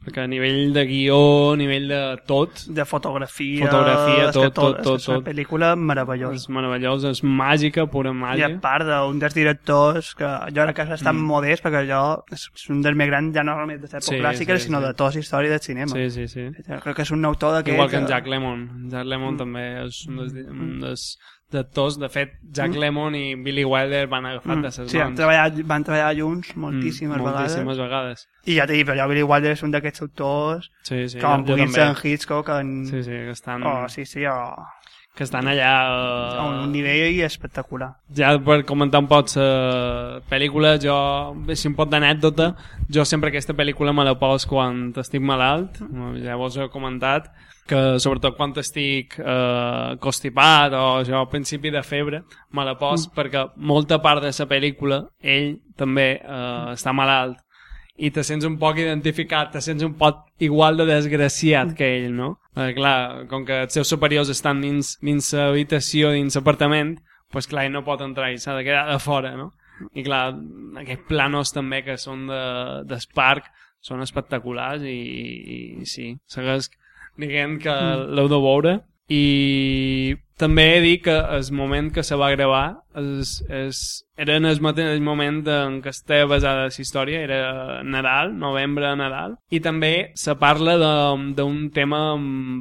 perquè a nivell de guió, a nivell de tot... De fotografia... Fotografia, tot, tot, tot, tot. És una pel·lícula meravellosa. És meravellosa, és màgica, pura màgia. I a part d'un dels directors que jo ara que està mm. modest, perquè jo és un dels més grans ja no només de l'època sí, clàssica, sí, sinó sí. de tota història del cinema. Sí, sí, sí. Crec que és un autor d'aquest... Igual que en Jack Lemmon. Jack Lemmon mm. també és un dels, un dels d'actors. De fet, Jack mm. Lemmon i Billy Wilder van agafar mm. de ses sí, van treballar, van treballar junts moltíssimes, mm, moltíssimes vegades. Vegades. I ja t'he dit, però Billy Wilder és un d'aquests autors sí, sí, com Wilson Hitchcock en... Sí, sí, que estan... Oh, sí, sí, oh. Que estan allà... Uh... A un nivell espectacular. Ja per comentar un poc la pel·lícula, jo, si em pot d'anècdota, jo sempre aquesta pel·lícula me la pos quan estic malalt, ja vos he comentat, que sobretot quan estic eh, constipat o jo al principi de febre me la pos mm. perquè molta part de la pel·lícula ell també eh, està malalt i te sents un poc identificat, te sents un poc igual de desgraciat que ell, no? Perquè, clar, com que els seus superiors estan dins, dins l'habitació, dins l'apartament, doncs clar, ell no pot entrar i s'ha de quedar de fora, no? I clar, aquests planos també que són de, d'Spark són espectaculars i, i, i sí, segueix diguem que mm. l'heu de veure i també he dit que el moment que se va gravar és, és, era en el mateix moment en què estava basada la història, era Nadal, novembre, Nadal, i també se parla d'un tema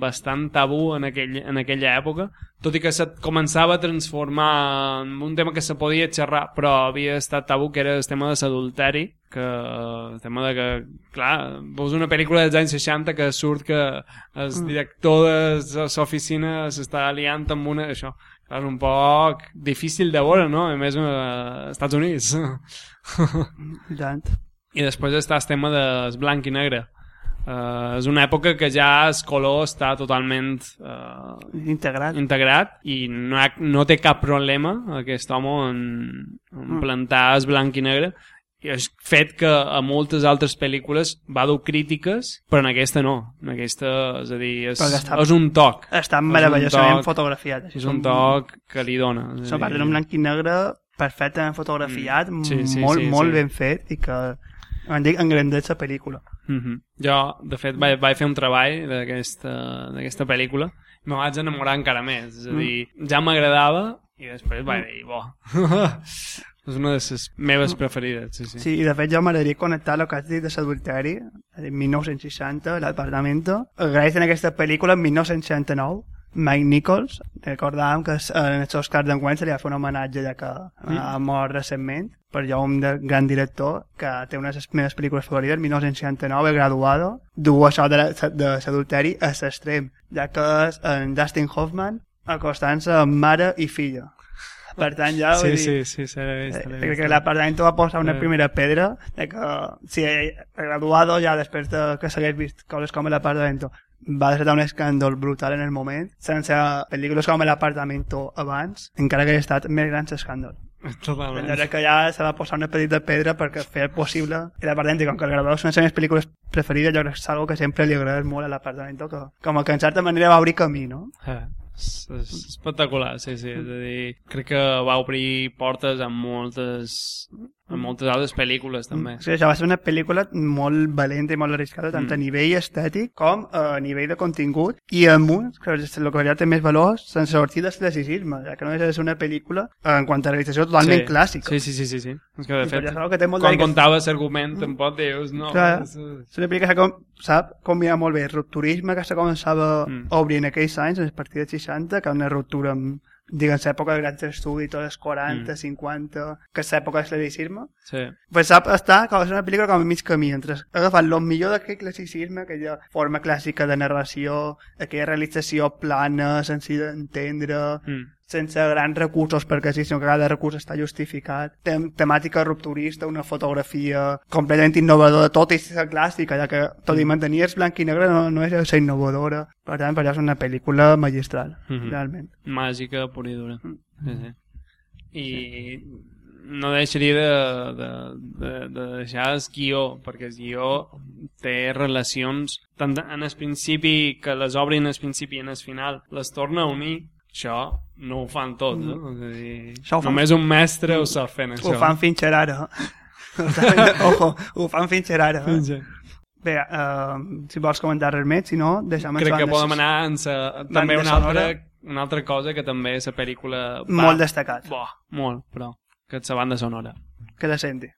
bastant tabú en, aquell, en aquella època, tot i que se començava a transformar en un tema que se podia xerrar, però havia estat tabú, que era el tema de l'adulteri, que el tema de que, clar, veus una pel·lícula dels anys 60 que surt que el mm. director de l'oficina s'està aliant amb una... Això, és un poc difícil de veure, no? A més, als Estats Units. I tant. I després està el tema del blanc i negre. Uh, és una època que ja el color està totalment uh, integrat. integrat i no, ha, no té cap problema aquest home en, en mm. plantar el blanc i negre és fet que a moltes altres pel·lícules va dur crítiques, però en aquesta no. En aquesta, és a dir, és, està, és un toc. Està meravellosament fotografiat. És un toc que li dona. És a dir... un blanc i negre perfectament fotografiat, mm. sí, sí, molt, sí, molt sí. ben fet i que em dic engrandeix la pel·lícula. Mm -hmm. Jo, de fet, vaig, vaig fer un treball d'aquesta pel·lícula i me vaig enamorar encara més. És a mm. dir, mm. ja m'agradava i després vaig dir, bo, és una de les meves preferides, sí, sí. Sí, i de fet jo m'agradaria connectar el que has dit de l'adulteri, en 1960, l'Apartamento. Gràcies en aquesta pel·lícula, en 1969, Mike Nichols, recordàvem que en els Oscars d'enguany se li va fer un homenatge ja que mm. ha mort recentment per jo un de, gran director que té una de les meves pel·lícules favorites 1969, El Graduado du això de, de l'adulteri a l'extrem ja que és en Dustin Hoffman acostant-se amb mare i filla per tant ja sí, dir, sí, sí, sí, vist, eh, crec que l'apartament va posar una eh. primera pedra de que si graduado ja després de que s'hagués vist coses com l'apartament va desatar un escàndol brutal en el moment sense pel·lícules com l'apartament abans encara que hagi estat més gran escàndol Totalment. Però que ja se va posar una petita pedra perquè fer possible i l'apartament, com que el graduado és una de les pel·lícules preferides, jo crec que és algo que sempre li agrada molt a l'apartament, que com que en certa manera va obrir camí, no? Eh. És espectacular, sí, sí. És a dir, crec que va obrir portes a moltes en moltes altres pel·lícules també. Sí, això va ser una pel·lícula molt valenta i molt arriscada, tant Mm. a nivell estètic com a nivell de contingut, i amb un, que és el que ja té més valor, sense sortir del classicisme, ja que no de ser una pel·lícula, en quant a realització, totalment sí. clàssica. Sí, sí, sí, sí, sí. És que, de fet, això que té molt quan de- contaves l'argument, tampoc dius, no... Clar. és- És una pel·lícula que com, sap combinar molt bé el rupturisme que se començava Mm. a obrir en aquells anys, a partir dels 60, que una ruptura amb, diguem, l'època de grans estudis, tots els 40, Mm. 50, que és l'època del classicisme, Sí. pues sap estar com és una pel·lícula com a mig camí entre agafant el millor d'aquell classicisme aquella forma clàssica de narració aquella realització plana senzilla d'entendre Mm. Sense grans recursos perquè sí, sinó que cada recurs està justificat Tem temàtica rupturista, una fotografia completament innovadora, tot és clàssica ja que tot i mantenir el blanc i negre no, no és ser innovadora per tant, per allò és una pel·lícula magistral Mhm. realment Màgica, pura i dura. Mm. Sí, sí. I no deixaria de, de, de, de deixar el guió, perquè el guió té relacions tant en el principi que les obrin en el principi i en el final les torna a unir això no ho fan tots eh? és a dir, Això ho fan- només un mestre ho sap fent això ho fan Fincher ara Ojo, ho fan Fincher ara Sí. Bé, uh, si vols comentar res més, si no, deixem crec que podem anar en sa, també una altra, una altra cosa que també la pel·lícula va, Molt destacat, Bo, molt, però que és la banda sonora que la senti.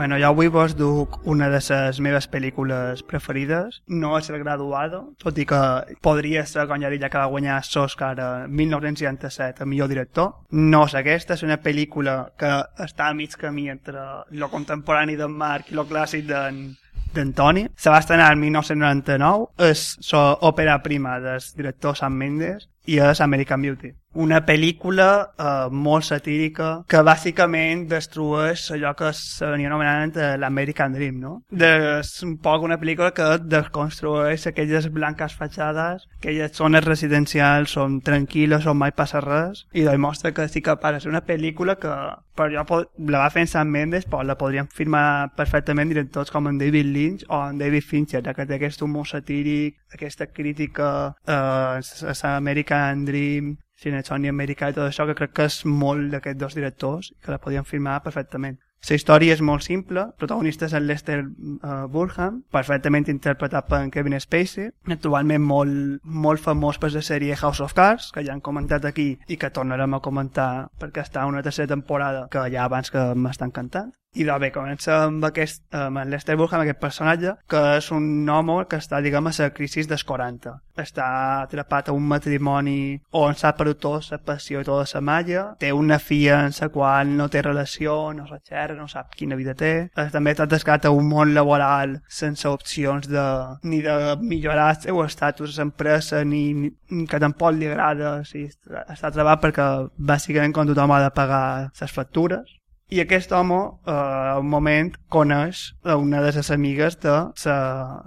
Bueno, jo avui vos duc una de les meves pel·lícules preferides. No és El Graduado, tot i que podria ser, com ja dic, que va guanyar l'Oscar en 1967 a millor director. No és aquesta, és una pel·lícula que està a mig camí entre lo contemporani d'en Marc i lo clàssic d'en d'Antoni. Se va estrenar el 1999, és l'òpera prima del director Sam Mendes i és American Beauty. Una pel·lícula eh, molt satírica que bàsicament destrueix allò que se venia anomenant eh, l'American Dream, no? De, és un poc una pel·lícula que desconstrueix aquelles blanques fatxades, aquelles zones residencials són tranquil·les, on mai passa res, i demostra que sí que és una pel·lícula que per jo la va fer en Sam Mendes, però la podríem firmar perfectament directors com en David Lynch o en David Fincher, que té aquest humor satíric, aquesta crítica eh, a l'American Dream, Cinechoni americà i tot això, que crec que és molt d'aquests dos directors i que la podien firmar perfectament. La història és molt simple, el protagonista és el Lester uh, Burham, perfectament interpretat per Kevin Spacey, actualment molt, molt famós per la sèrie House of Cards, que ja han comentat aquí i que tornarem a comentar perquè està una tercera temporada que ja abans que m'està encantant. I bé, comença amb, aquest, amb Lester Burham, aquest personatge, que és un home que està, diguem, a la crisi dels 40. Està atrapat a un matrimoni on s'ha perdut tota la passió i tota la malla, té una filla en la qual no té relació, no se xerra, no sap quina vida té. També està atascat a un món laboral sense opcions de, ni de millorar el seu estatus a l'empresa, ni, ni que tampoc li agrada, o sigui, està atrapat perquè bàsicament quan tothom ha de pagar les factures i aquest home, eh, un moment, coneix una de les amigues de sa,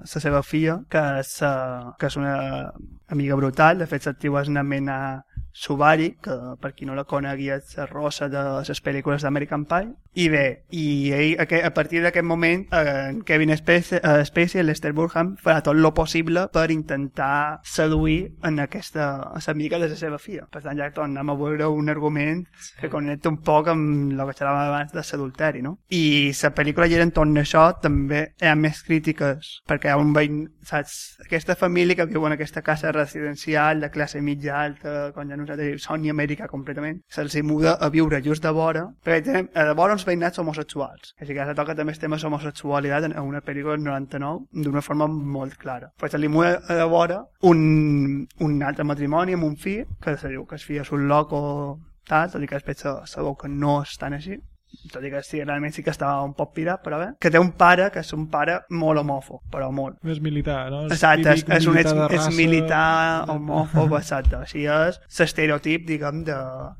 sa seva filla, que és, eh, que és una amiga brutal, de fet l'actiu és una mena Subari, que per qui no la conegui és la rossa de les pel·lícules d'American Pie. I bé, i ell, a, partir d'aquest moment, eh, Kevin Spacey, eh, Spacey, Lester Burham, farà tot lo possible per intentar seduir en aquesta a l'amiga de la seva filla. Per tant, ja tornem a veure un argument que connecta un poc amb el que xerràvem abans de l'adulteri, no? I la pel·lícula gira entorn d'això també hi ha més crítiques, perquè hi ha un veïn, saps? Aquesta família que viu en aquesta casa residencial de classe mitja alta, quan ja nosaltres Sony Amèrica completament, se'ls muda a viure just de vora, perquè tenen, a de vora uns veïnats homosexuals. Així que se toca també el tema de homosexualitat en una pel·lícula del 99 d'una forma molt clara. Però se li muda a vora un, un altre matrimoni amb un fill, que se diu que el fill és un loco tal, tot i que després se- sabeu que no és tan així tot i que sí, realment sí que estava un poc pirat, però bé, que té un pare que és un pare molt homòfob, però molt. Més militar, no? És Exacte, és, és un militar de és raça. militar homòfob, exacte. Així és l'estereotip, diguem, de,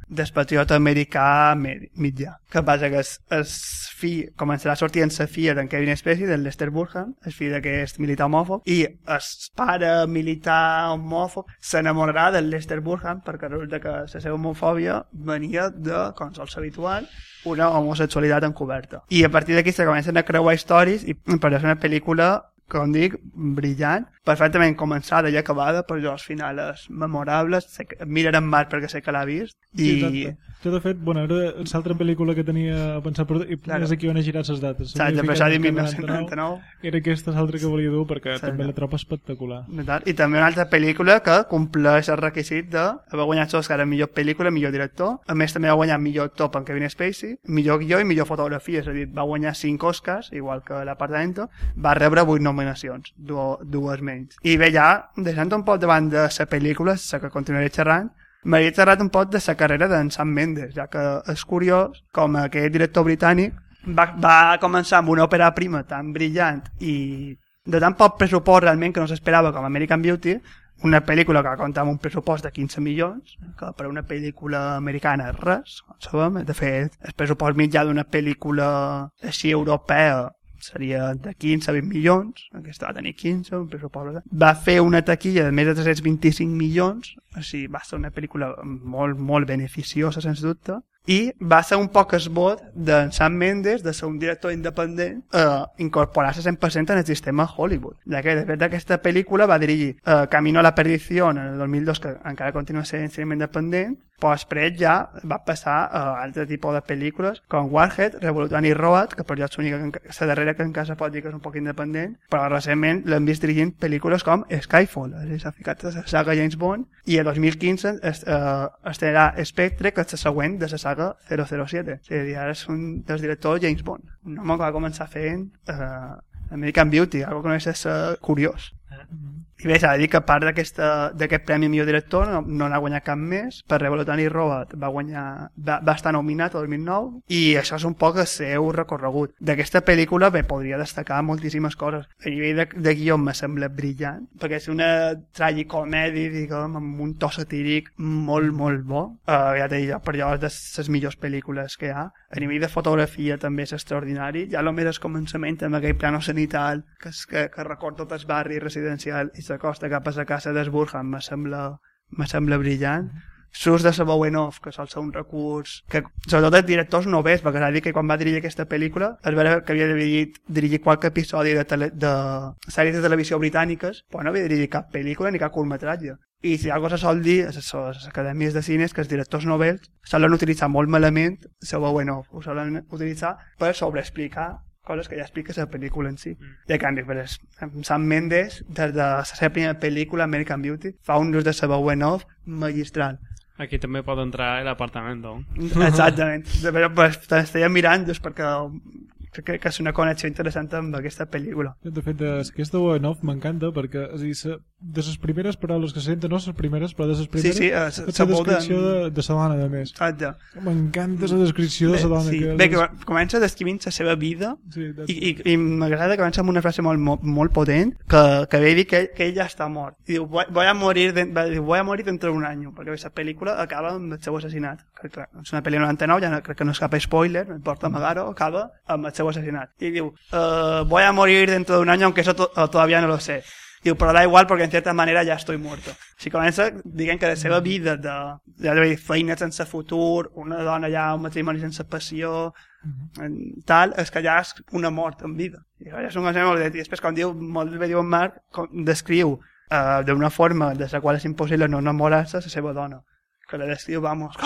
del patriota americà me- mitjà. Que passa que és, és fill, començarà sortint la filla d'en Kevin Spacey, del Lester Burham, el fill d'aquest militar homòfob, i el pare militar homòfob s'enamorarà del Lester Burham perquè resulta que la seva homofòbia venia de, com sol ser habitual, una homosexualitat encoberta. I a partir d'aquí se comencen a creuar històries i per això és una pel·lícula com dic, brillant, perfectament començada i acabada, però jo als finals memorables, sé que, mirarem més perquè sé que l'ha vist, i Sí. Jo, de fet, bueno, era l'altra pel·lícula que tenia pensat per... I Claro. és aquí on he girat les dates. saps, de de en 1999, Era aquesta l'altra que volia dur perquè Sí, també no. la trobo espectacular. i també una altra pel·lícula que compleix el requisit d'haver guanyat l'Oscar a millor pel·lícula, millor director, a més també va guanyar millor per en Kevin Spacey, millor guió i millor fotografia, és a dir, va guanyar 5 Oscars, igual que l'Apartamento, va rebre 8 nominacions, dues, dues menys. I bé, ja, deixant un poc davant de la pel·lícula, la que continuaré xerrant, m'hauria xerrat un poc de la carrera d'en Sam Mendes, ja que és curiós com aquest director britànic va, va començar amb una òpera prima tan brillant i de tan poc pressupost realment que no s'esperava com American Beauty, una pel·lícula que compta amb un pressupost de 15 milions, que per una pel·lícula americana és res, com sabem. De fet, el pressupost mitjà d'una pel·lícula així europea seria de 15 a 20 milions, aquesta va tenir 15, un pressupost... Va fer una taquilla de més de 325 milions, així va ser una pel·lícula molt, molt beneficiosa, sens dubte, i va ser un poc esbot de Sam Mendes de ser un director independent eh, incorporar-se 100% en el sistema Hollywood. Ja que de fet aquesta pel·lícula va dirigir eh, Camino a la perdició en el 2002 que encara continua sent cinema independent després ja va passar a altre tipus de pel·lícules com Warhead, Revolutionary Road que per jo és l'única la darrera que encara se pot dir que és un poc independent però recentment l'hem vist dirigint pel·lícules com Skyfall és a dir, s'ha ficat a la saga James Bond i el 2015 es, eh, estrenarà Spectre que és la següent de la saga 007 és a dir, ara és un dels directors James Bond. Un home que va començar fent eh, American Beauty, algo que no és ser curiós i bé, s'ha de dir que part d'aquest premi millor director no, no guanyat cap més. Per Revolutani Robot va guanyar va, va estar nominat el 2009 i això és un poc el seu recorregut. D'aquesta pel·lícula bé, podria destacar moltíssimes coses. A nivell de, de guió me sembla brillant perquè és una tragicomèdia diguem, amb un to satíric molt, molt bo. Uh, ja t'he dit, per allò de les millors pel·lícules que hi ha. A nivell de fotografia també és extraordinari. Ja només el començament amb aquell plano sanital que, que, que recorda tot el barri residencial i s'acosta cap a la casa d'Esburham me sembla, me sembla brillant. Surts de la veu en off, que sol ser un recurs que sobretot els directors no ves, perquè s'ha dit que quan va dirigir aquesta pel·lícula es veure que havia dirigit, dirigir qualque episodi de, tele, de sèries de televisió britàniques però no havia dirigit cap pel·lícula ni cap curtmetratge. I si alguna cosa se sol dir a les, acadèmies de cines que els directors novels solen utilitzar molt malament la veu en off, ho solen utilitzar per sobreexplicar coses que ja expliques a la pel·lícula en si. Mm. I a canvi, per es, Sam Mendes, des de la seva primera pel·lícula, American Beauty, fa un ús de la veu en off magistral. Aquí també pot entrar l'apartament, Exactament. De fet, pues, t'estaria mirant just perquè crec que- que és una connexió interessant amb aquesta pel·lícula. De fet, de- aquesta One Off m'encanta perquè és a dir, de les primeres paraules que se senten, no les primeres, però de les Sí, primeres, sí, eh, és se- la se de- descripció de, de la dona, a més. Exacte. M'encanta la descripció de la dona. sí. que Bé, que comença descrivint la seva vida Sí, i, i, i m'agrada que comença amb una frase molt, molt, molt potent que, que ve dir que, que ell ja està mort i diu, voy, voy a morir de, va voy a morir dentro d'un any perquè la pel·lícula acaba amb el seu assassinat que, clar, és una pel·lícula 99, ja no, crec que no és cap spoiler no importa amagar-ho, acaba amb el seu assassinat i diu, uh, voy a morir dentro d'un any aunque eso to todavía no lo sé Diu, però da igual perquè en certa manera ja estoy muerto. Així comença dient que la seva vida de, de, de feina sense futur, una dona ja, un matrimoni sense passió, en tal, és que ja és una mort en vida. I és un concepte molt I després, com diu, molt bé diu en Marc, com descriu uh, d'una forma de la qual és impossible no enamorar-se la seva dona. Que la descriu, vamos,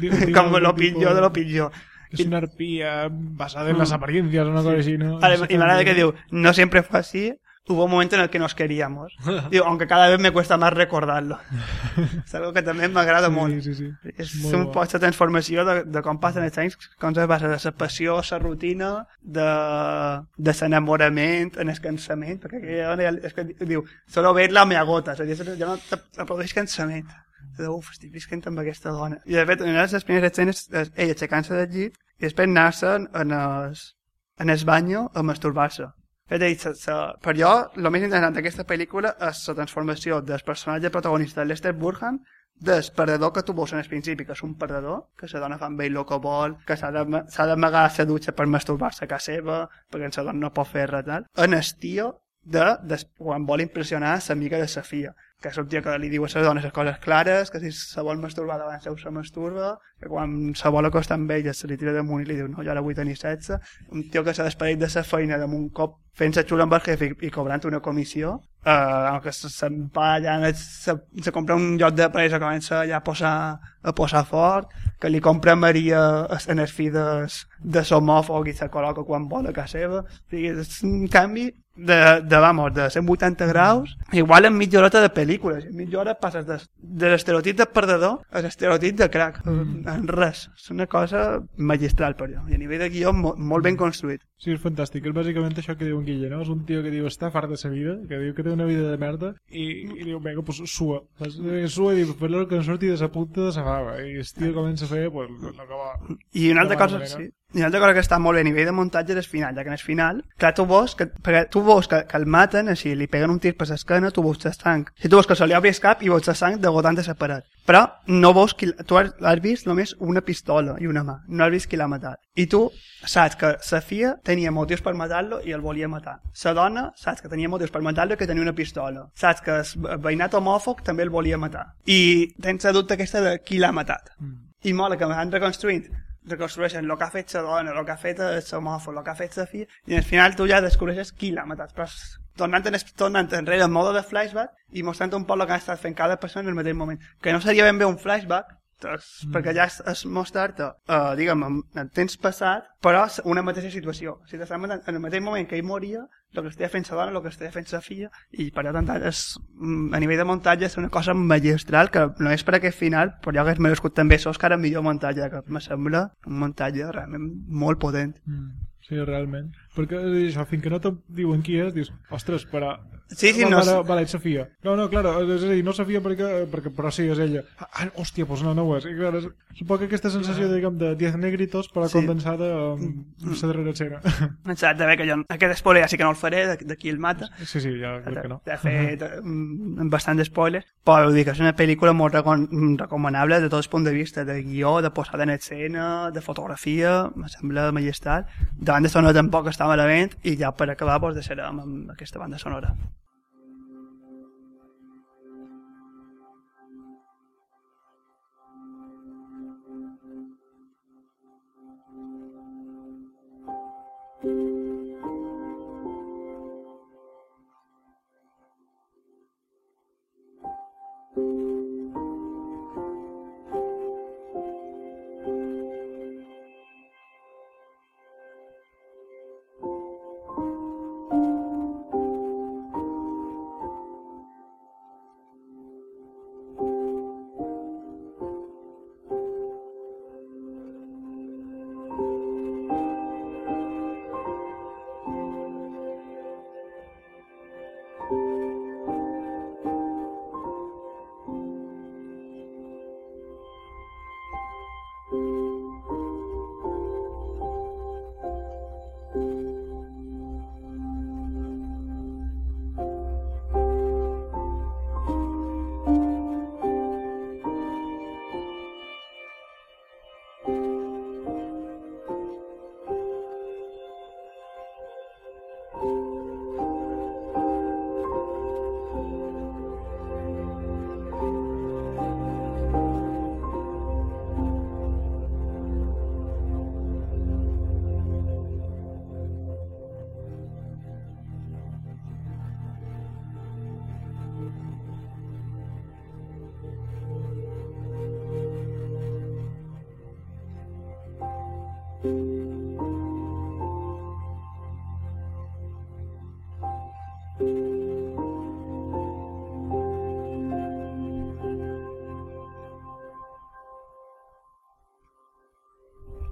Diu- diu com lo pitjor de lo pitjor. Es una arpía basada en las apariencias, una cosa así, ¿no? Vale, y me que digo, no siempre fue así, hubo un momento en el que nos queríamos. Digo, aunque cada vez me cuesta más recordarlo. és algo que també m'agrada Sí, molt. sí, sí. És Molt un poc la transformació de, de com passen els anys, com se basa de la passió, la rutina, de, de l'enamorament, en el cansament, perquè aquella dona ja, és que diu, solo verla me agota, és a dir, ja no te, te produeix cansament. de, uf, estic visquent amb aquesta dona. I de fet, una de les primeres escenes és ell aixecant-se del llit i després anar-se en el, en el banyo a masturbar-se. Fet, ell, se, se, per jo, el més interessant d'aquesta pel·lícula és la transformació del personatge protagonista de Lester Burham del perdedor que tu veus en el principi, que és un perdedor, que la dona fa amb ell el que vol, que s'ha d'amagar a la dutxa per masturbar-se a casa seva, perquè la dona no pot fer res tal, en el tio de, de, quan vol impressionar l'amiga de sa filla que és un tio que li diu a les dones les coses clares, que si se vol masturbar davant seu se masturba, que quan se vol acostar amb ella se li tira damunt i li diu no, jo ara vull tenir sexe, un tio que s'ha despedit de sa feina damunt cop fent-se xula amb el jefe i, cobrant una comissió, eh, que se'n va allà, se, se compra un lloc de presa, comença allà a posar, a posar fort, que li compra Maria en els fides de somòfog i se col·loca quan vol a casa seva. O sigui, és un canvi de, de, vamos, de 180 graus, igual en mitja de pel·lícules. En mitja hora passes de, de l'estereotip de perdedor a l'estereotip de crack. Mm. En res. És una cosa magistral per jo. I a nivell de guió molt, molt ben construït. Sí, és fantàstic. És bàsicament això que diu en Guille, no? És un tio que diu està fart de sa vida, que diu que té una vida de merda, i, i diu, vinga, pues sua. Sua i diu, per que no surti de sa punta de sa fava. I el tio comença a fer, pues, el que va. I una altra cosa, sí, i una altra cosa que està molt bé a nivell de muntatge és el final, ja que en el final, clar, tu veus que, perquè tu veus que, que el maten, així, li peguen un tir per l'esquena, tu veus la sang. Si tu veus que se li obri el cap i veus la sang degotant de separat. Però no veus qui, tu has, has vist només una pistola i una mà, no has vist qui l'ha matat. I tu saps que la filla tenia motius per matar-lo i el volia matar. La dona saps que tenia motius per matar-lo i que tenia una pistola. Saps que el veïnat homòfob també el volia matar. I tens la dubte aquesta de qui l'ha matat. Mm. I mola que m'han reconstruït reconstrueixen el que ha fet la dona, el que ha fet el homòfob, el que ha fet la filla, i al final tu ja descobreixes qui l'ha matat. Però tornant, en, tornant enrere en mode de flashback i mostrant un poc el que ha estat fent cada persona en el mateix moment. Que no seria ben bé un flashback, doncs, mm. perquè ja és, és mostrar-te, uh, diguem, en, en temps passat, però una mateixa situació. O sigui, en el mateix moment que ell moria, el que estigui fent la dona, el que estigui fent la filla, i per tant, és, mm, a nivell de muntatge és una cosa magistral, que no és per aquest final, però jo hagués merescut també l'Òscar en millor muntatge, que me sembla un muntatge realment molt potent. Mm. Sí, realment. Perquè això, fins que no te diuen qui és, dius, ostres, però Sí, sí, no... Vale, vale, Sofia. No, no, claro, és a dir, no Sofia perquè, perquè però sí, és ella. Ah, hòstia, doncs no, no ho és. I, clar, és suposo que aquesta sensació, diguem, de 10 negritos, però sí. condensada amb, la darrera escena. Exacte, bé, que jo aquest spoiler ja sí que no el faré, qui el mata. Sí, sí, ja crec que no. De fet, mm, bastant spoiler, però dir que és una pel·lícula molt recom recomanable de tots els punts de vista, de guió, de posada en escena, de fotografia, me sembla magistral. De sonora tampoc està malament, i ja per acabar, doncs, deixarem amb aquesta banda sonora.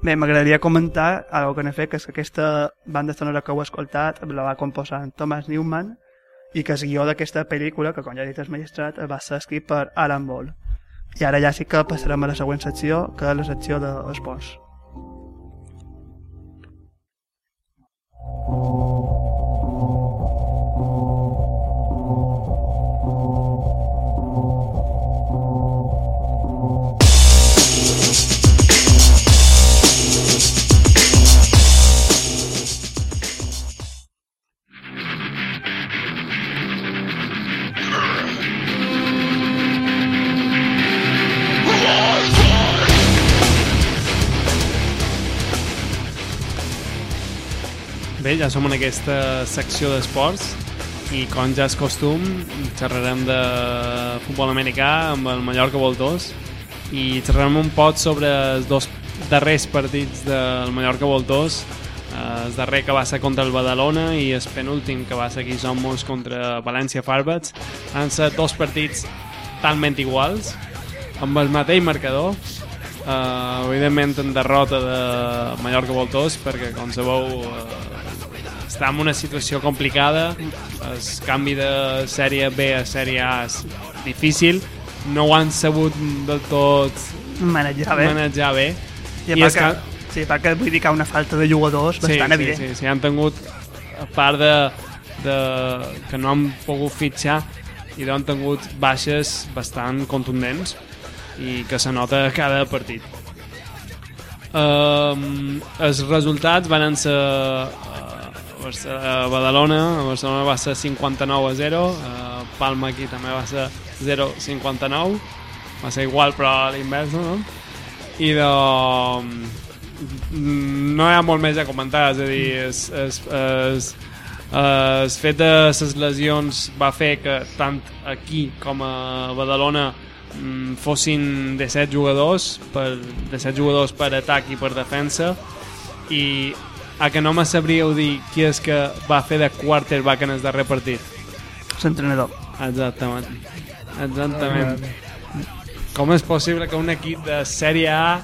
Bé, m'agradaria comentar algo que n'he fet, que és que aquesta banda sonora que heu escoltat la va composar en Thomas Newman i que el guió d'aquesta pel·lícula, que com ja he dit és magistrat, va ser escrit per Alan Ball. I ara ja sí que passarem a la següent secció, que és la secció d'esports. Bé, som en aquesta secció d'esports i com ja és costum xerrarem de futbol americà amb el Mallorca Voltors i xerrarem un pot sobre els dos darrers partits del Mallorca Voltors el darrer que va ser contra el Badalona i el penúltim que va ser aquí Somos contra València Farbats han estat dos partits talment iguals amb el mateix marcador. Uh, evidentment en derrota de Mallorca Voltors perquè com sabeu uh, està en una situació complicada el canvi de sèrie B a sèrie A és difícil no ho han sabut del tot Manejar bé. manejar bé I, I que, que- sí, perquè vull dir que hi ha una falta de jugadors bastant sí, evident. Sí, sí, sí, han tingut a part de, de que no han pogut fitxar i han tingut baixes bastant contundents i que se nota a cada partit. Um, els resultats van ser a Badalona, a Barcelona va ser 59 a 0, a Palma aquí també va ser 0-59, va ser igual però a l'inversa, no? I de, no hi ha molt més a comentar, és a dir, es, es, es, el fet de les lesions va fer que tant aquí com a Badalona mm, fossin de 7 jugadors per, de 7 jugadors per atac i per defensa. I a que no me sabríeu dir qui és que va fer de quarterback en el darrer partit L'entrenador. exactament exactament com és possible que un equip de sèrie A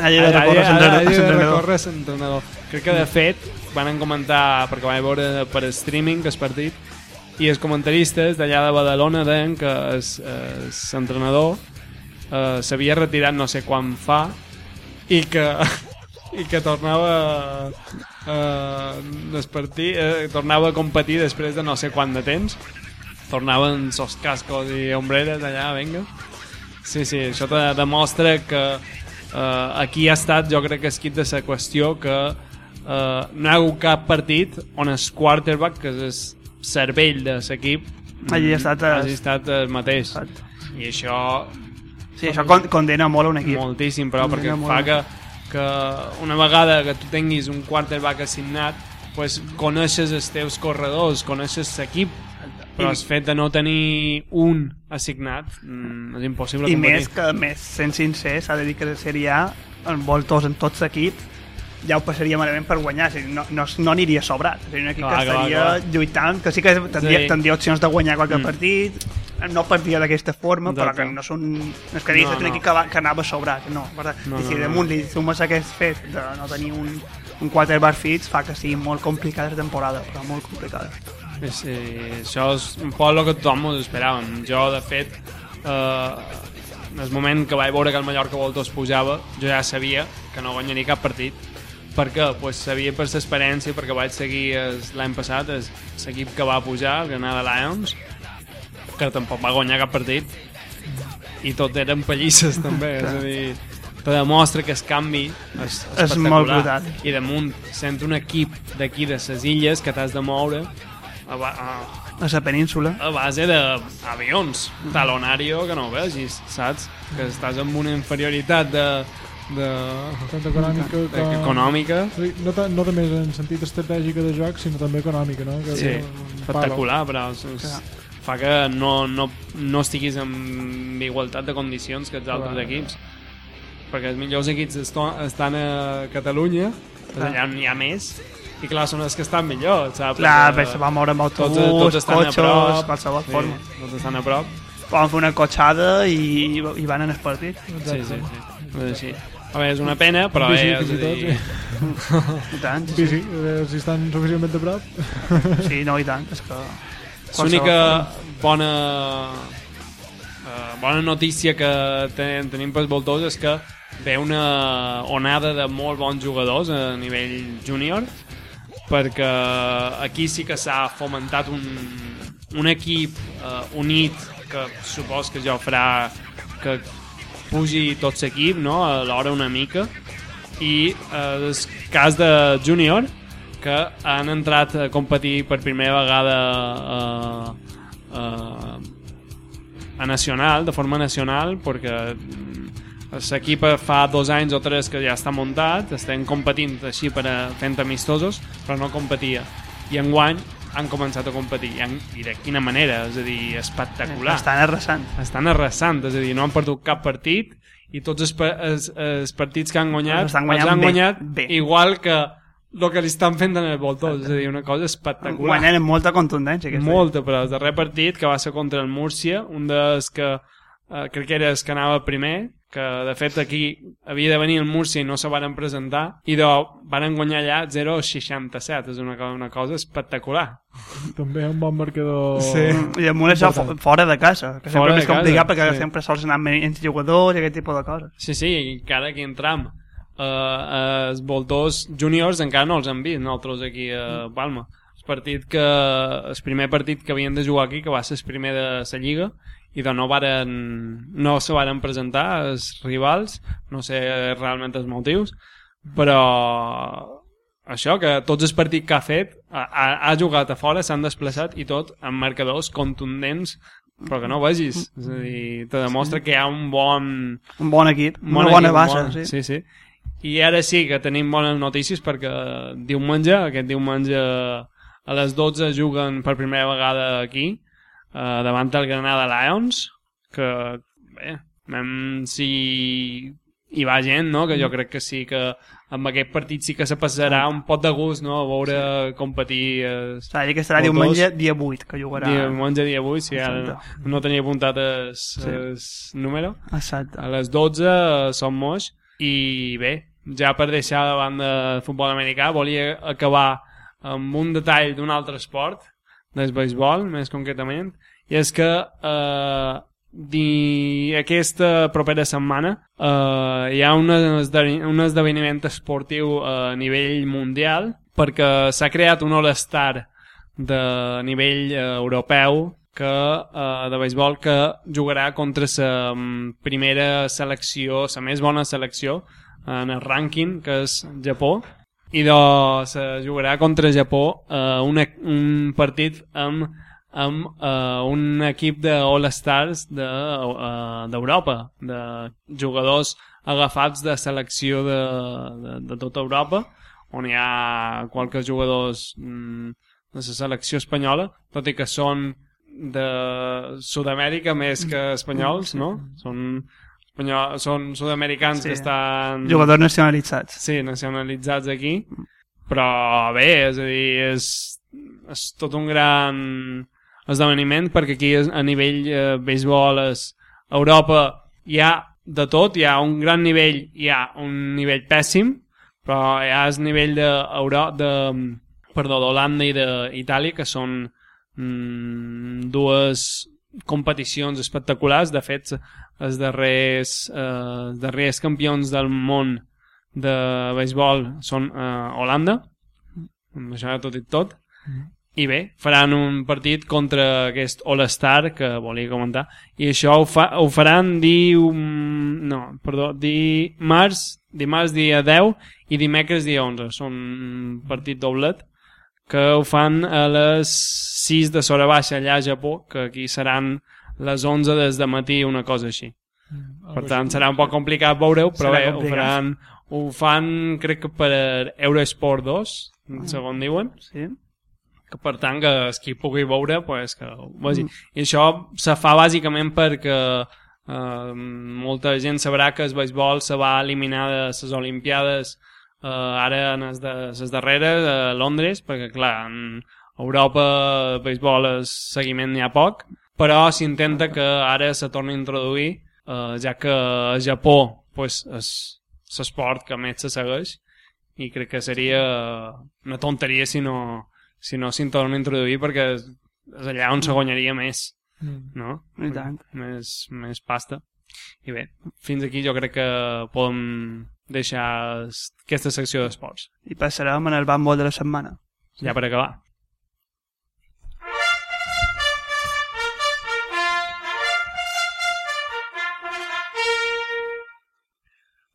Hagi de recórrer l'entrenador. Crec que de fet van comentar, perquè vaig veure per streaming el partit, i els comentaristes d'allà de Badalona deien que l'entrenador eh, s'havia retirat no sé quan fa i que i que tornava eh, partit, eh, tornava a competir després de no sé quant de temps tornaven sos cascos i ombreres allà, venga sí, sí, això te demostra que eh, aquí ha estat jo crec que és quit de la qüestió que eh, no hi ha hagut cap partit on el quarterback que és el cervell de l'equip Hagi estat el- hagi estat el mateix Exacte. i això Sí, això con condena molt un equip. moltíssim però perquè Condena fa molt. que, que una vegada que tu tinguis un quarterback assignat pues, coneixes els teus corredors coneixes l'equip però el fet de no tenir un assignat mm, és impossible I competir més que, més sent sincer, s'ha de dir que la Sèrie A, en voltos en tots l'equip, ja ho passaria malament per guanyar, o sigui, no, no, no aniria sobrat. O sigui, un equip Clar, que clar, estaria clar. lluitant, que sí que tindria, Sí. tindria opcions de guanyar qualque Mm. partit, no partia d'aquesta forma, però que no són... No és que diguis No, no, no. que, va, que anava sobrat, no. Per tant, No, I si no, no. damunt li sumes aquest fet de no tenir un, un quarterback fix, fa que sigui molt complicada la temporada, però molt complicada. Sí, això és un poc el que tothom ens esperàvem. Jo, de fet, eh, en el moment que vaig veure que el Mallorca Voltos pujava, jo ja sabia que no guanyaria cap partit. Per què? Pues sabia per l'experiència, perquè vaig seguir es- l'any passat l'equip que va pujar, el Granada Lions, que tampoc va guanyar cap partit, i tot eren pallisses també, és a dir, te demostra que el canvi és, És molt brutal. i damunt sent un equip d'aquí de les illes que t'has de moure a, a, A la península. a base d'avions talonario que no ho vegis, saps? que estàs amb una inferioritat de, de, Tant econòmica de, com... econòmica Sí, no, no només en sentit estratègic de joc, sinó també econòmica, no? Que sí, espectacular però és, és, Clar. Fa que no, no, no estiguis en igualtat de condicions que els altres Clar. equips perquè els millors equips estan a Catalunya Clar. allà n'hi ha més i clar, són els que estan millor saps? Clar, Perquè se va moure amb tots, autobús, tots estan a cotxes, prop qualsevol sí, forma. tots estan a prop Poden fer una cotxada i, i van en el partit. sí, sí, sí. És així. A veure, és una pena, però Bici, eh, és fins i a tot, dir, I tant, sí, Sí, sí, eh, si estan suficientment a prop. sí, no, i tant. És que... l'única bona uh, bona notícia que ten, tenim pels voltors és que ve una onada de molt bons jugadors a nivell júnior perquè aquí sí que s'ha fomentat un, un equip uh, unit que supos que jo farà que pugi tot l'equip no? alhora una mica i uh, el cas de júnior que han entrat a competir per primera vegada uh, uh, a nacional, de forma nacional, perquè l'equip fa dos anys o tres que ja està muntat, estem competint així per a, fent amistosos, però no competia. I enguany han començat a competir. I, han, i de quina manera, és a dir, espectacular. Estan arrasant. Estan arrasant, és a dir, no han perdut cap partit i tots els, els, els partits que han guanyat Els estan guanyant els han bé, guanyat bé. igual que el que li estan fent en el voltor, és a dir, una cosa espectacular. Guanyant amb molta contundència. Aquesta. Molta, però el darrer partit que va ser contra el Múrcia, un dels que eh, crec que era el que anava primer, que de fet aquí havia de venir el Múrcia i no se varen presentar, i de, van guanyar allà 0,67, és una, una cosa espectacular. També un bon marcador... Sí. I amunt això fo- fora de casa, que Fora sempre és complicat casa, perquè sí. sempre sols anar menys jugadors i aquest tipus de coses. Sí, sí, i encara aquí entram. Uh, els voltors juniors encara no els han vist, nosaltres aquí a Palma. El partit que, el primer partit que havien de jugar aquí, que va ser el primer de la Lliga, i de no, varen, no se varen presentar els rivals, no sé realment els motius, però això, que tots els partits que ha fet ha, ha, jugat a fora, s'han desplaçat i tot amb marcadors contundents però que no vegis, és a dir, te demostra que hi ha un bon, Un bon equip, un una bon bona equip, base. un bon- Sí. sí, sí. I ara sí que tenim bones notícies perquè diumenge, aquest diumenge a les 12 juguen per primera vegada aquí eh, davant del Granada Lions que bé, veiem si hi va gent, no? que jo crec que sí que amb aquest partit sí que se passarà un pot de gust no? a veure competir eh, S'ha de dir que serà Voltors. diumenge dia 8 que jugarà. diumenge dia 8 si ara no, Exacte. tenia apuntat el, Sí. número Exacte. a les 12 eh, som moix i bé, ja per deixar de banda el futbol americà volia acabar amb un detall d'un altre esport del beisbol, més concretament i és que eh, di, aquesta propera setmana eh, hi ha un, esdeveni- un esdeveniment esportiu a nivell mundial perquè s'ha creat un All-Star de nivell eh, europeu que, eh, de beisbol que jugarà contra la primera selecció, la més bona selecció en el rànquing, que és Japó, i de, se jugarà contra Japó eh, un, un partit amb, amb eh, un equip de All-Stars d'Europa, de, eh, de jugadors agafats de selecció de, de, de tota Europa, on hi ha qualques jugadors mm, de la selecció espanyola, tot i que són de Sud-amèrica més que espanyols, no? Són, espanyol, són sud-americans Sí. que estan... Jugadors nacionalitzats. Sí, nacionalitzats aquí. Però bé, és a dir, és, és tot un gran esdeveniment perquè aquí és- a nivell eh, beisbol és, a Europa hi ha de tot, hi ha un gran nivell, hi ha un nivell pèssim, però hi ha el nivell de, Euro, de perdó, d'Holanda i d'Itàlia que són mm, dues competicions espectaculars. De fet, els darrers, eh, els darrers campions del món de béisbol són eh, Holanda, amb això tot dit tot, i bé, faran un partit contra aquest All-Star que volia comentar, i això ho, fa, ho faran diu... no, perdó, dimarts, dimarts dia 10 i dimecres dia 11, són un partit doblet que ho fan a les 6 de sora baixa allà a Japó, que aquí seran les 11 des de matí, una cosa així. Per tant, serà un poc complicat veure-ho, però Serà bé, ho faran, ho fan, crec que per Eurosport 2, segon diuen, Sí. que per tant que els qui pugui veure pues, que ho vegi. I això se fa bàsicament perquè eh, molta gent sabrà que el beisbol se va eliminar de les Olimpiades eh, ara en les, de, les darreres a Londres, perquè clar, en Europa el beisbol és seguiment n'hi ha poc, però s'intenta que ara se torni a introduir, eh, ja que a Japó pues, és l'esport que més se segueix i crec que seria una tonteria si no si no s'hi torna a introduir perquè és, allà on se guanyaria més Mm. no? I tant. Més, més pasta. I bé, fins aquí jo crec que podem deixar es- aquesta secció d'esports. I passarem en el bàmbol de la setmana. Ja per acabar.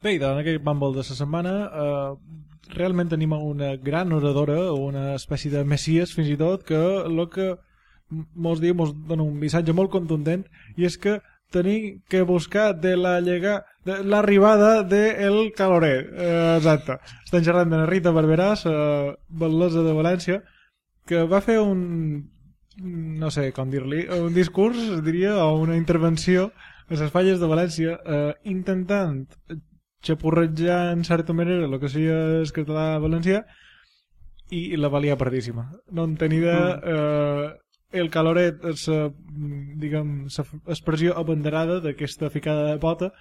Bé, i en aquest bàmbol de la setmana eh, realment tenim una gran oradora, o una espècie de messies fins i tot, que el que mos diu, mos dona un missatge molt contundent, i és que tenim que buscar de la llega, de l'arribada del caloret. Eh, exacte. Estem xerrant de la Rita Barberàs, eh, batlesa de València, que va fer un no sé com dir-li, un discurs, diria, o una intervenció a les falles de València eh, intentant xapurretjar en certa manera el que seria el català valencià i la valia perdíssima. No en tenia idea, eh, el caloret és la, diguem, la expressió abanderada d'aquesta ficada de pota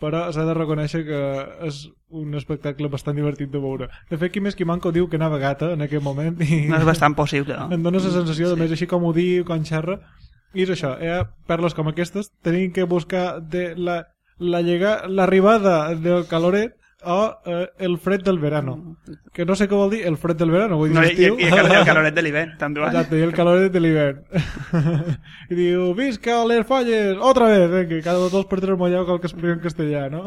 però s'ha de reconèixer que és un espectacle bastant divertit de veure. De fet, qui més qui manco diu que anava gata en aquell moment i No és bastant possible, no? em dóna la sensació, de més així com ho diu, com xerra, i és això, eh? perles com aquestes, tenim que buscar de la l'arribada del caloret o eh, el fred del verano. Que no sé què vol dir el fred del verano, vull dir No, i, i, i el, cal- el caloret de l'hivern, també. Exacte, i el caloret de l'hivern. I diu, visca les falles, otra vez, eh, que cada dos per tres molleu cal que expliqui en castellà, no?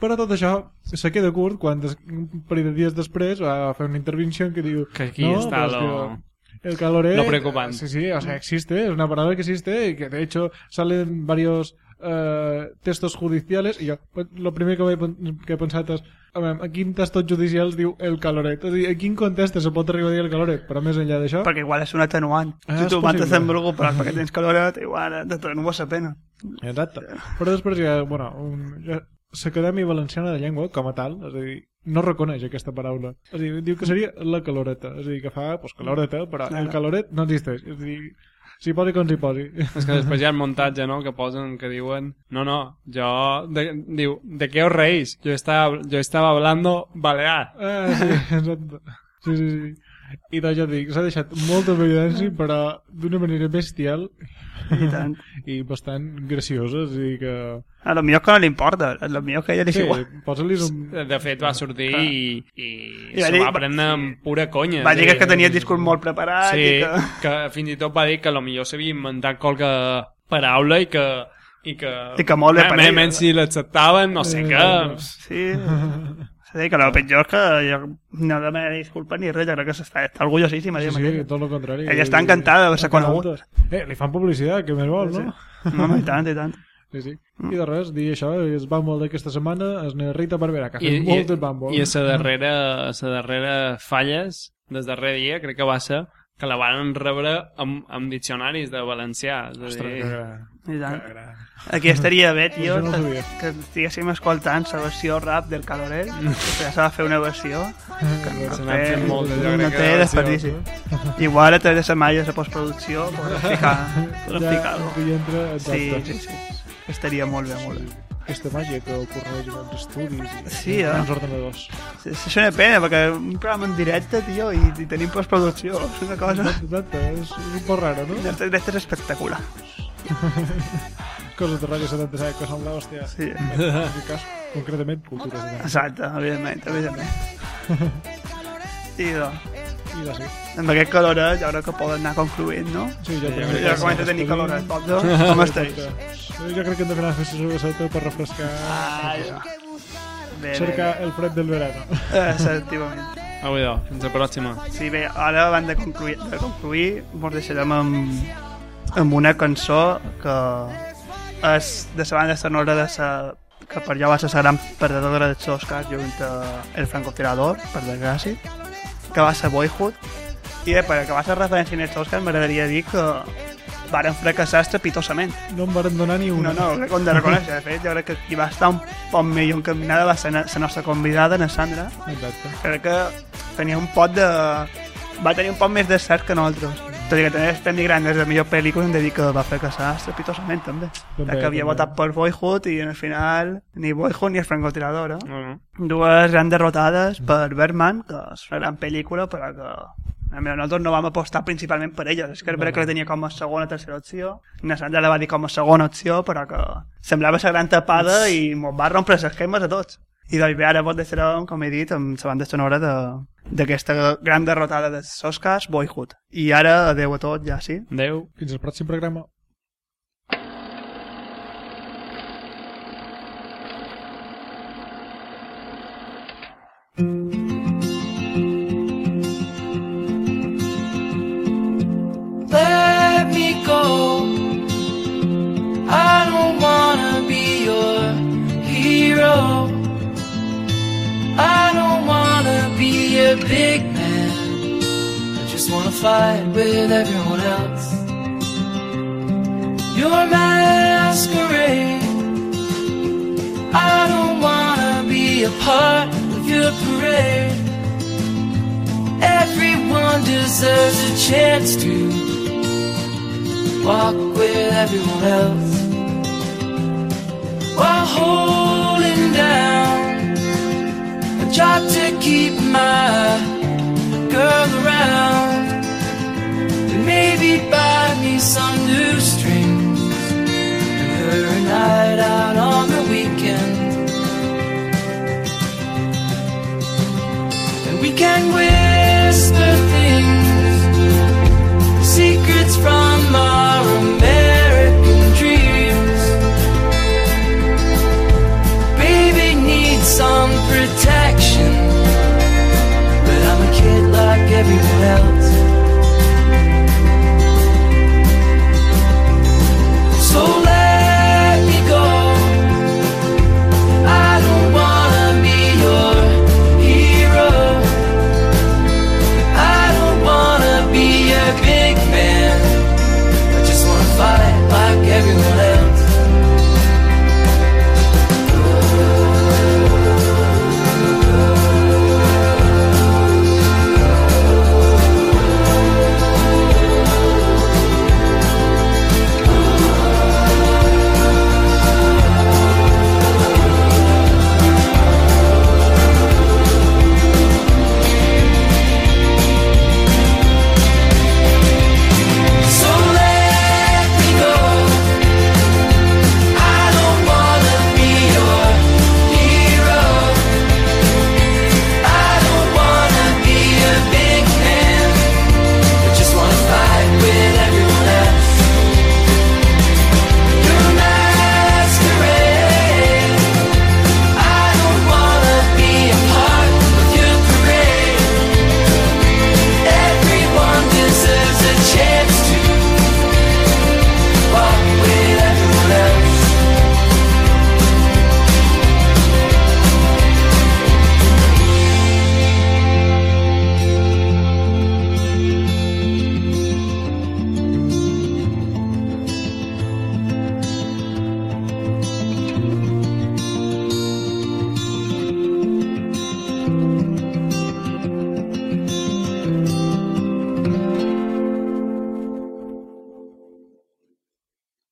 Però tot això se queda curt quan des, un parell de dies després va fer una intervenció en què diu Que aquí no, està és lo... que el caloret lo preocupante. sí, sí, o sea, existe, es una palabra que existe y que de hecho salen varios eh, textos judiciales yo, pues, lo primer que, pen- que he pensat és a, quin textos judicials diu el caloret és a dir, a quin context se pot arribar a dir el caloret però més enllà d'això Perquè igual és un atenuant. Ah, si tu mates amb algú però perquè tens caloret, igual t'atenua la pena. Exacte. Però després hi ha, bueno, un, l'Acadèmia Valenciana de Llengua, com a tal, és a dir, no reconeix aquesta paraula. És a dir, diu que seria la caloreta. És a dir, que fa, pues, caloreta, però el caloret no existeix. És a dir, s'hi posi com s'hi posi. És que després hi ha el muntatge, no?, que posen, que diuen no, no, jo, de, diu, ¿de qué os reís? Yo estaba, yo estaba hablando balear. Ah, sí, exacte. Sí, sí, sí. I doncs ja dic, s'ha deixat molta evidència, però d'una manera bestial I tant. i bastant graciosa. És a dir que... A lo millor que no li importa, a lo millor que ella li Sí, igual. posa-li un... De fet, va sortir Clar. i, i, I va s'ho dir- va prendre amb pura conya. Va dir Sí. que tenia el discurs molt preparat Sí, i que... que fins i tot va dir que potser s'havia inventat qualque paraula i que i que, I que molt bé per me- ella. menys si l'acceptaven, no sé Eh, què. Sí. Dir, que el pitjor és que jo no demana disculpa ni res, jo crec que està, està orgullosíssima. Sí, sí, així. tot el contrari. Ella està encantada d'haver-se conegut. Eh, li fan publicitat, que més vol, no? No, no, i tant, i tant. Sí, sí. I de res, dir això, és bàmbol d'aquesta setmana, és na Rita Barberà, que ha I, fet i, molt de bàmbol. i a la darrera, a la darrera falles del darrer dia crec que va ser que la van rebre amb, amb diccionaris de valencià. És a Ostres, dir, que. I tant. Aquí estaria bé, tio, no que, que estiguéssim escoltant la versió rap del Caloret, que ja s'ha de fer una versió que Se no n'han té, jo no crec que té desperdici. Igual a través de la malla de postproducció podem ficar, podem Ja, ficar-ho. hi entra, Sí, sí, sí. Estaria molt bé, molt bé. Aquesta màgia que ocorreix en els estudis i Sí, en eh? els ordenadors. Sí, sí, És una pena, perquè un programa en directe, tio, i, i tenim postproducció. És una cosa... Exacte, és un poc raro, no? En directe és espectacular. Coses de Ràdio 77 que són l'hòstia. Sí, En aquest cas, concretament, cultura 77. exacte, evidentment, evidentment. I doncs, I va ser. amb aquest caloret jo crec que poden anar concluint, no? Sí, ja, Sí, Ja comença a tenir caloret, tots dos. Com estàs? Jo crec que hem de fer la cerveseta per refrescar, Ah, ja. Bé, bé, cercar el fred del verano. bé. Efectivament. Au, idò, fins la pròxima. Sí, bé, ara abans de concluir, de concluir ens deixarem amb, amb una cançó que és de la banda sonora de sa, que per jo va ser la gran perdedora dels Oscars junt a El francotirador, per desgràcia, que va ser Boyhood. I bé, per acabar la referència en els Oscars m'agradaria dir que varen fracassar estrepitosament. No em varen donar ni No, una. no, crec que ho hem de reconèixer. De fet, jo crec que qui va estar un poc millor encaminada va ser la nostra convidada, na Sandra, Exacte. crec que tenia un pot de... va tenir un poc més de cert que nosaltres tot i que també estem migrant des de millor pel·lícula dir que va fracassar estrepitosament també També, ja que havia també. votat per Boyhood i al final ni Boyhood ni el francotirador eh? No, no. dues grans derrotades per Bergman que és una gran pel·lícula però que A més, nosaltres no vam apostar principalment per elles, és que era que la tenia com a segona o tercera opció, na Sandra la va dir com a segona opció, però que semblava la gran tapada i mos va rompre les esquemes a tots. I doncs bé, ara vos deixarem, com he dit, amb la banda sonora de- d'aquesta gran derrotada de Oscars, Boyhood. I ara, adeu a tots, ja sí. Adeu. Fins al pròxim programa. let me go. I don't wanna be your hero. I don't wanna big man. I just wanna fight with everyone else. Your masquerade. I don't wanna be a part of your parade. Everyone deserves a chance to walk with everyone else while holding down job to keep my girl around. And maybe buy me some new strings. And her a night out on the weekend. And we can whisper help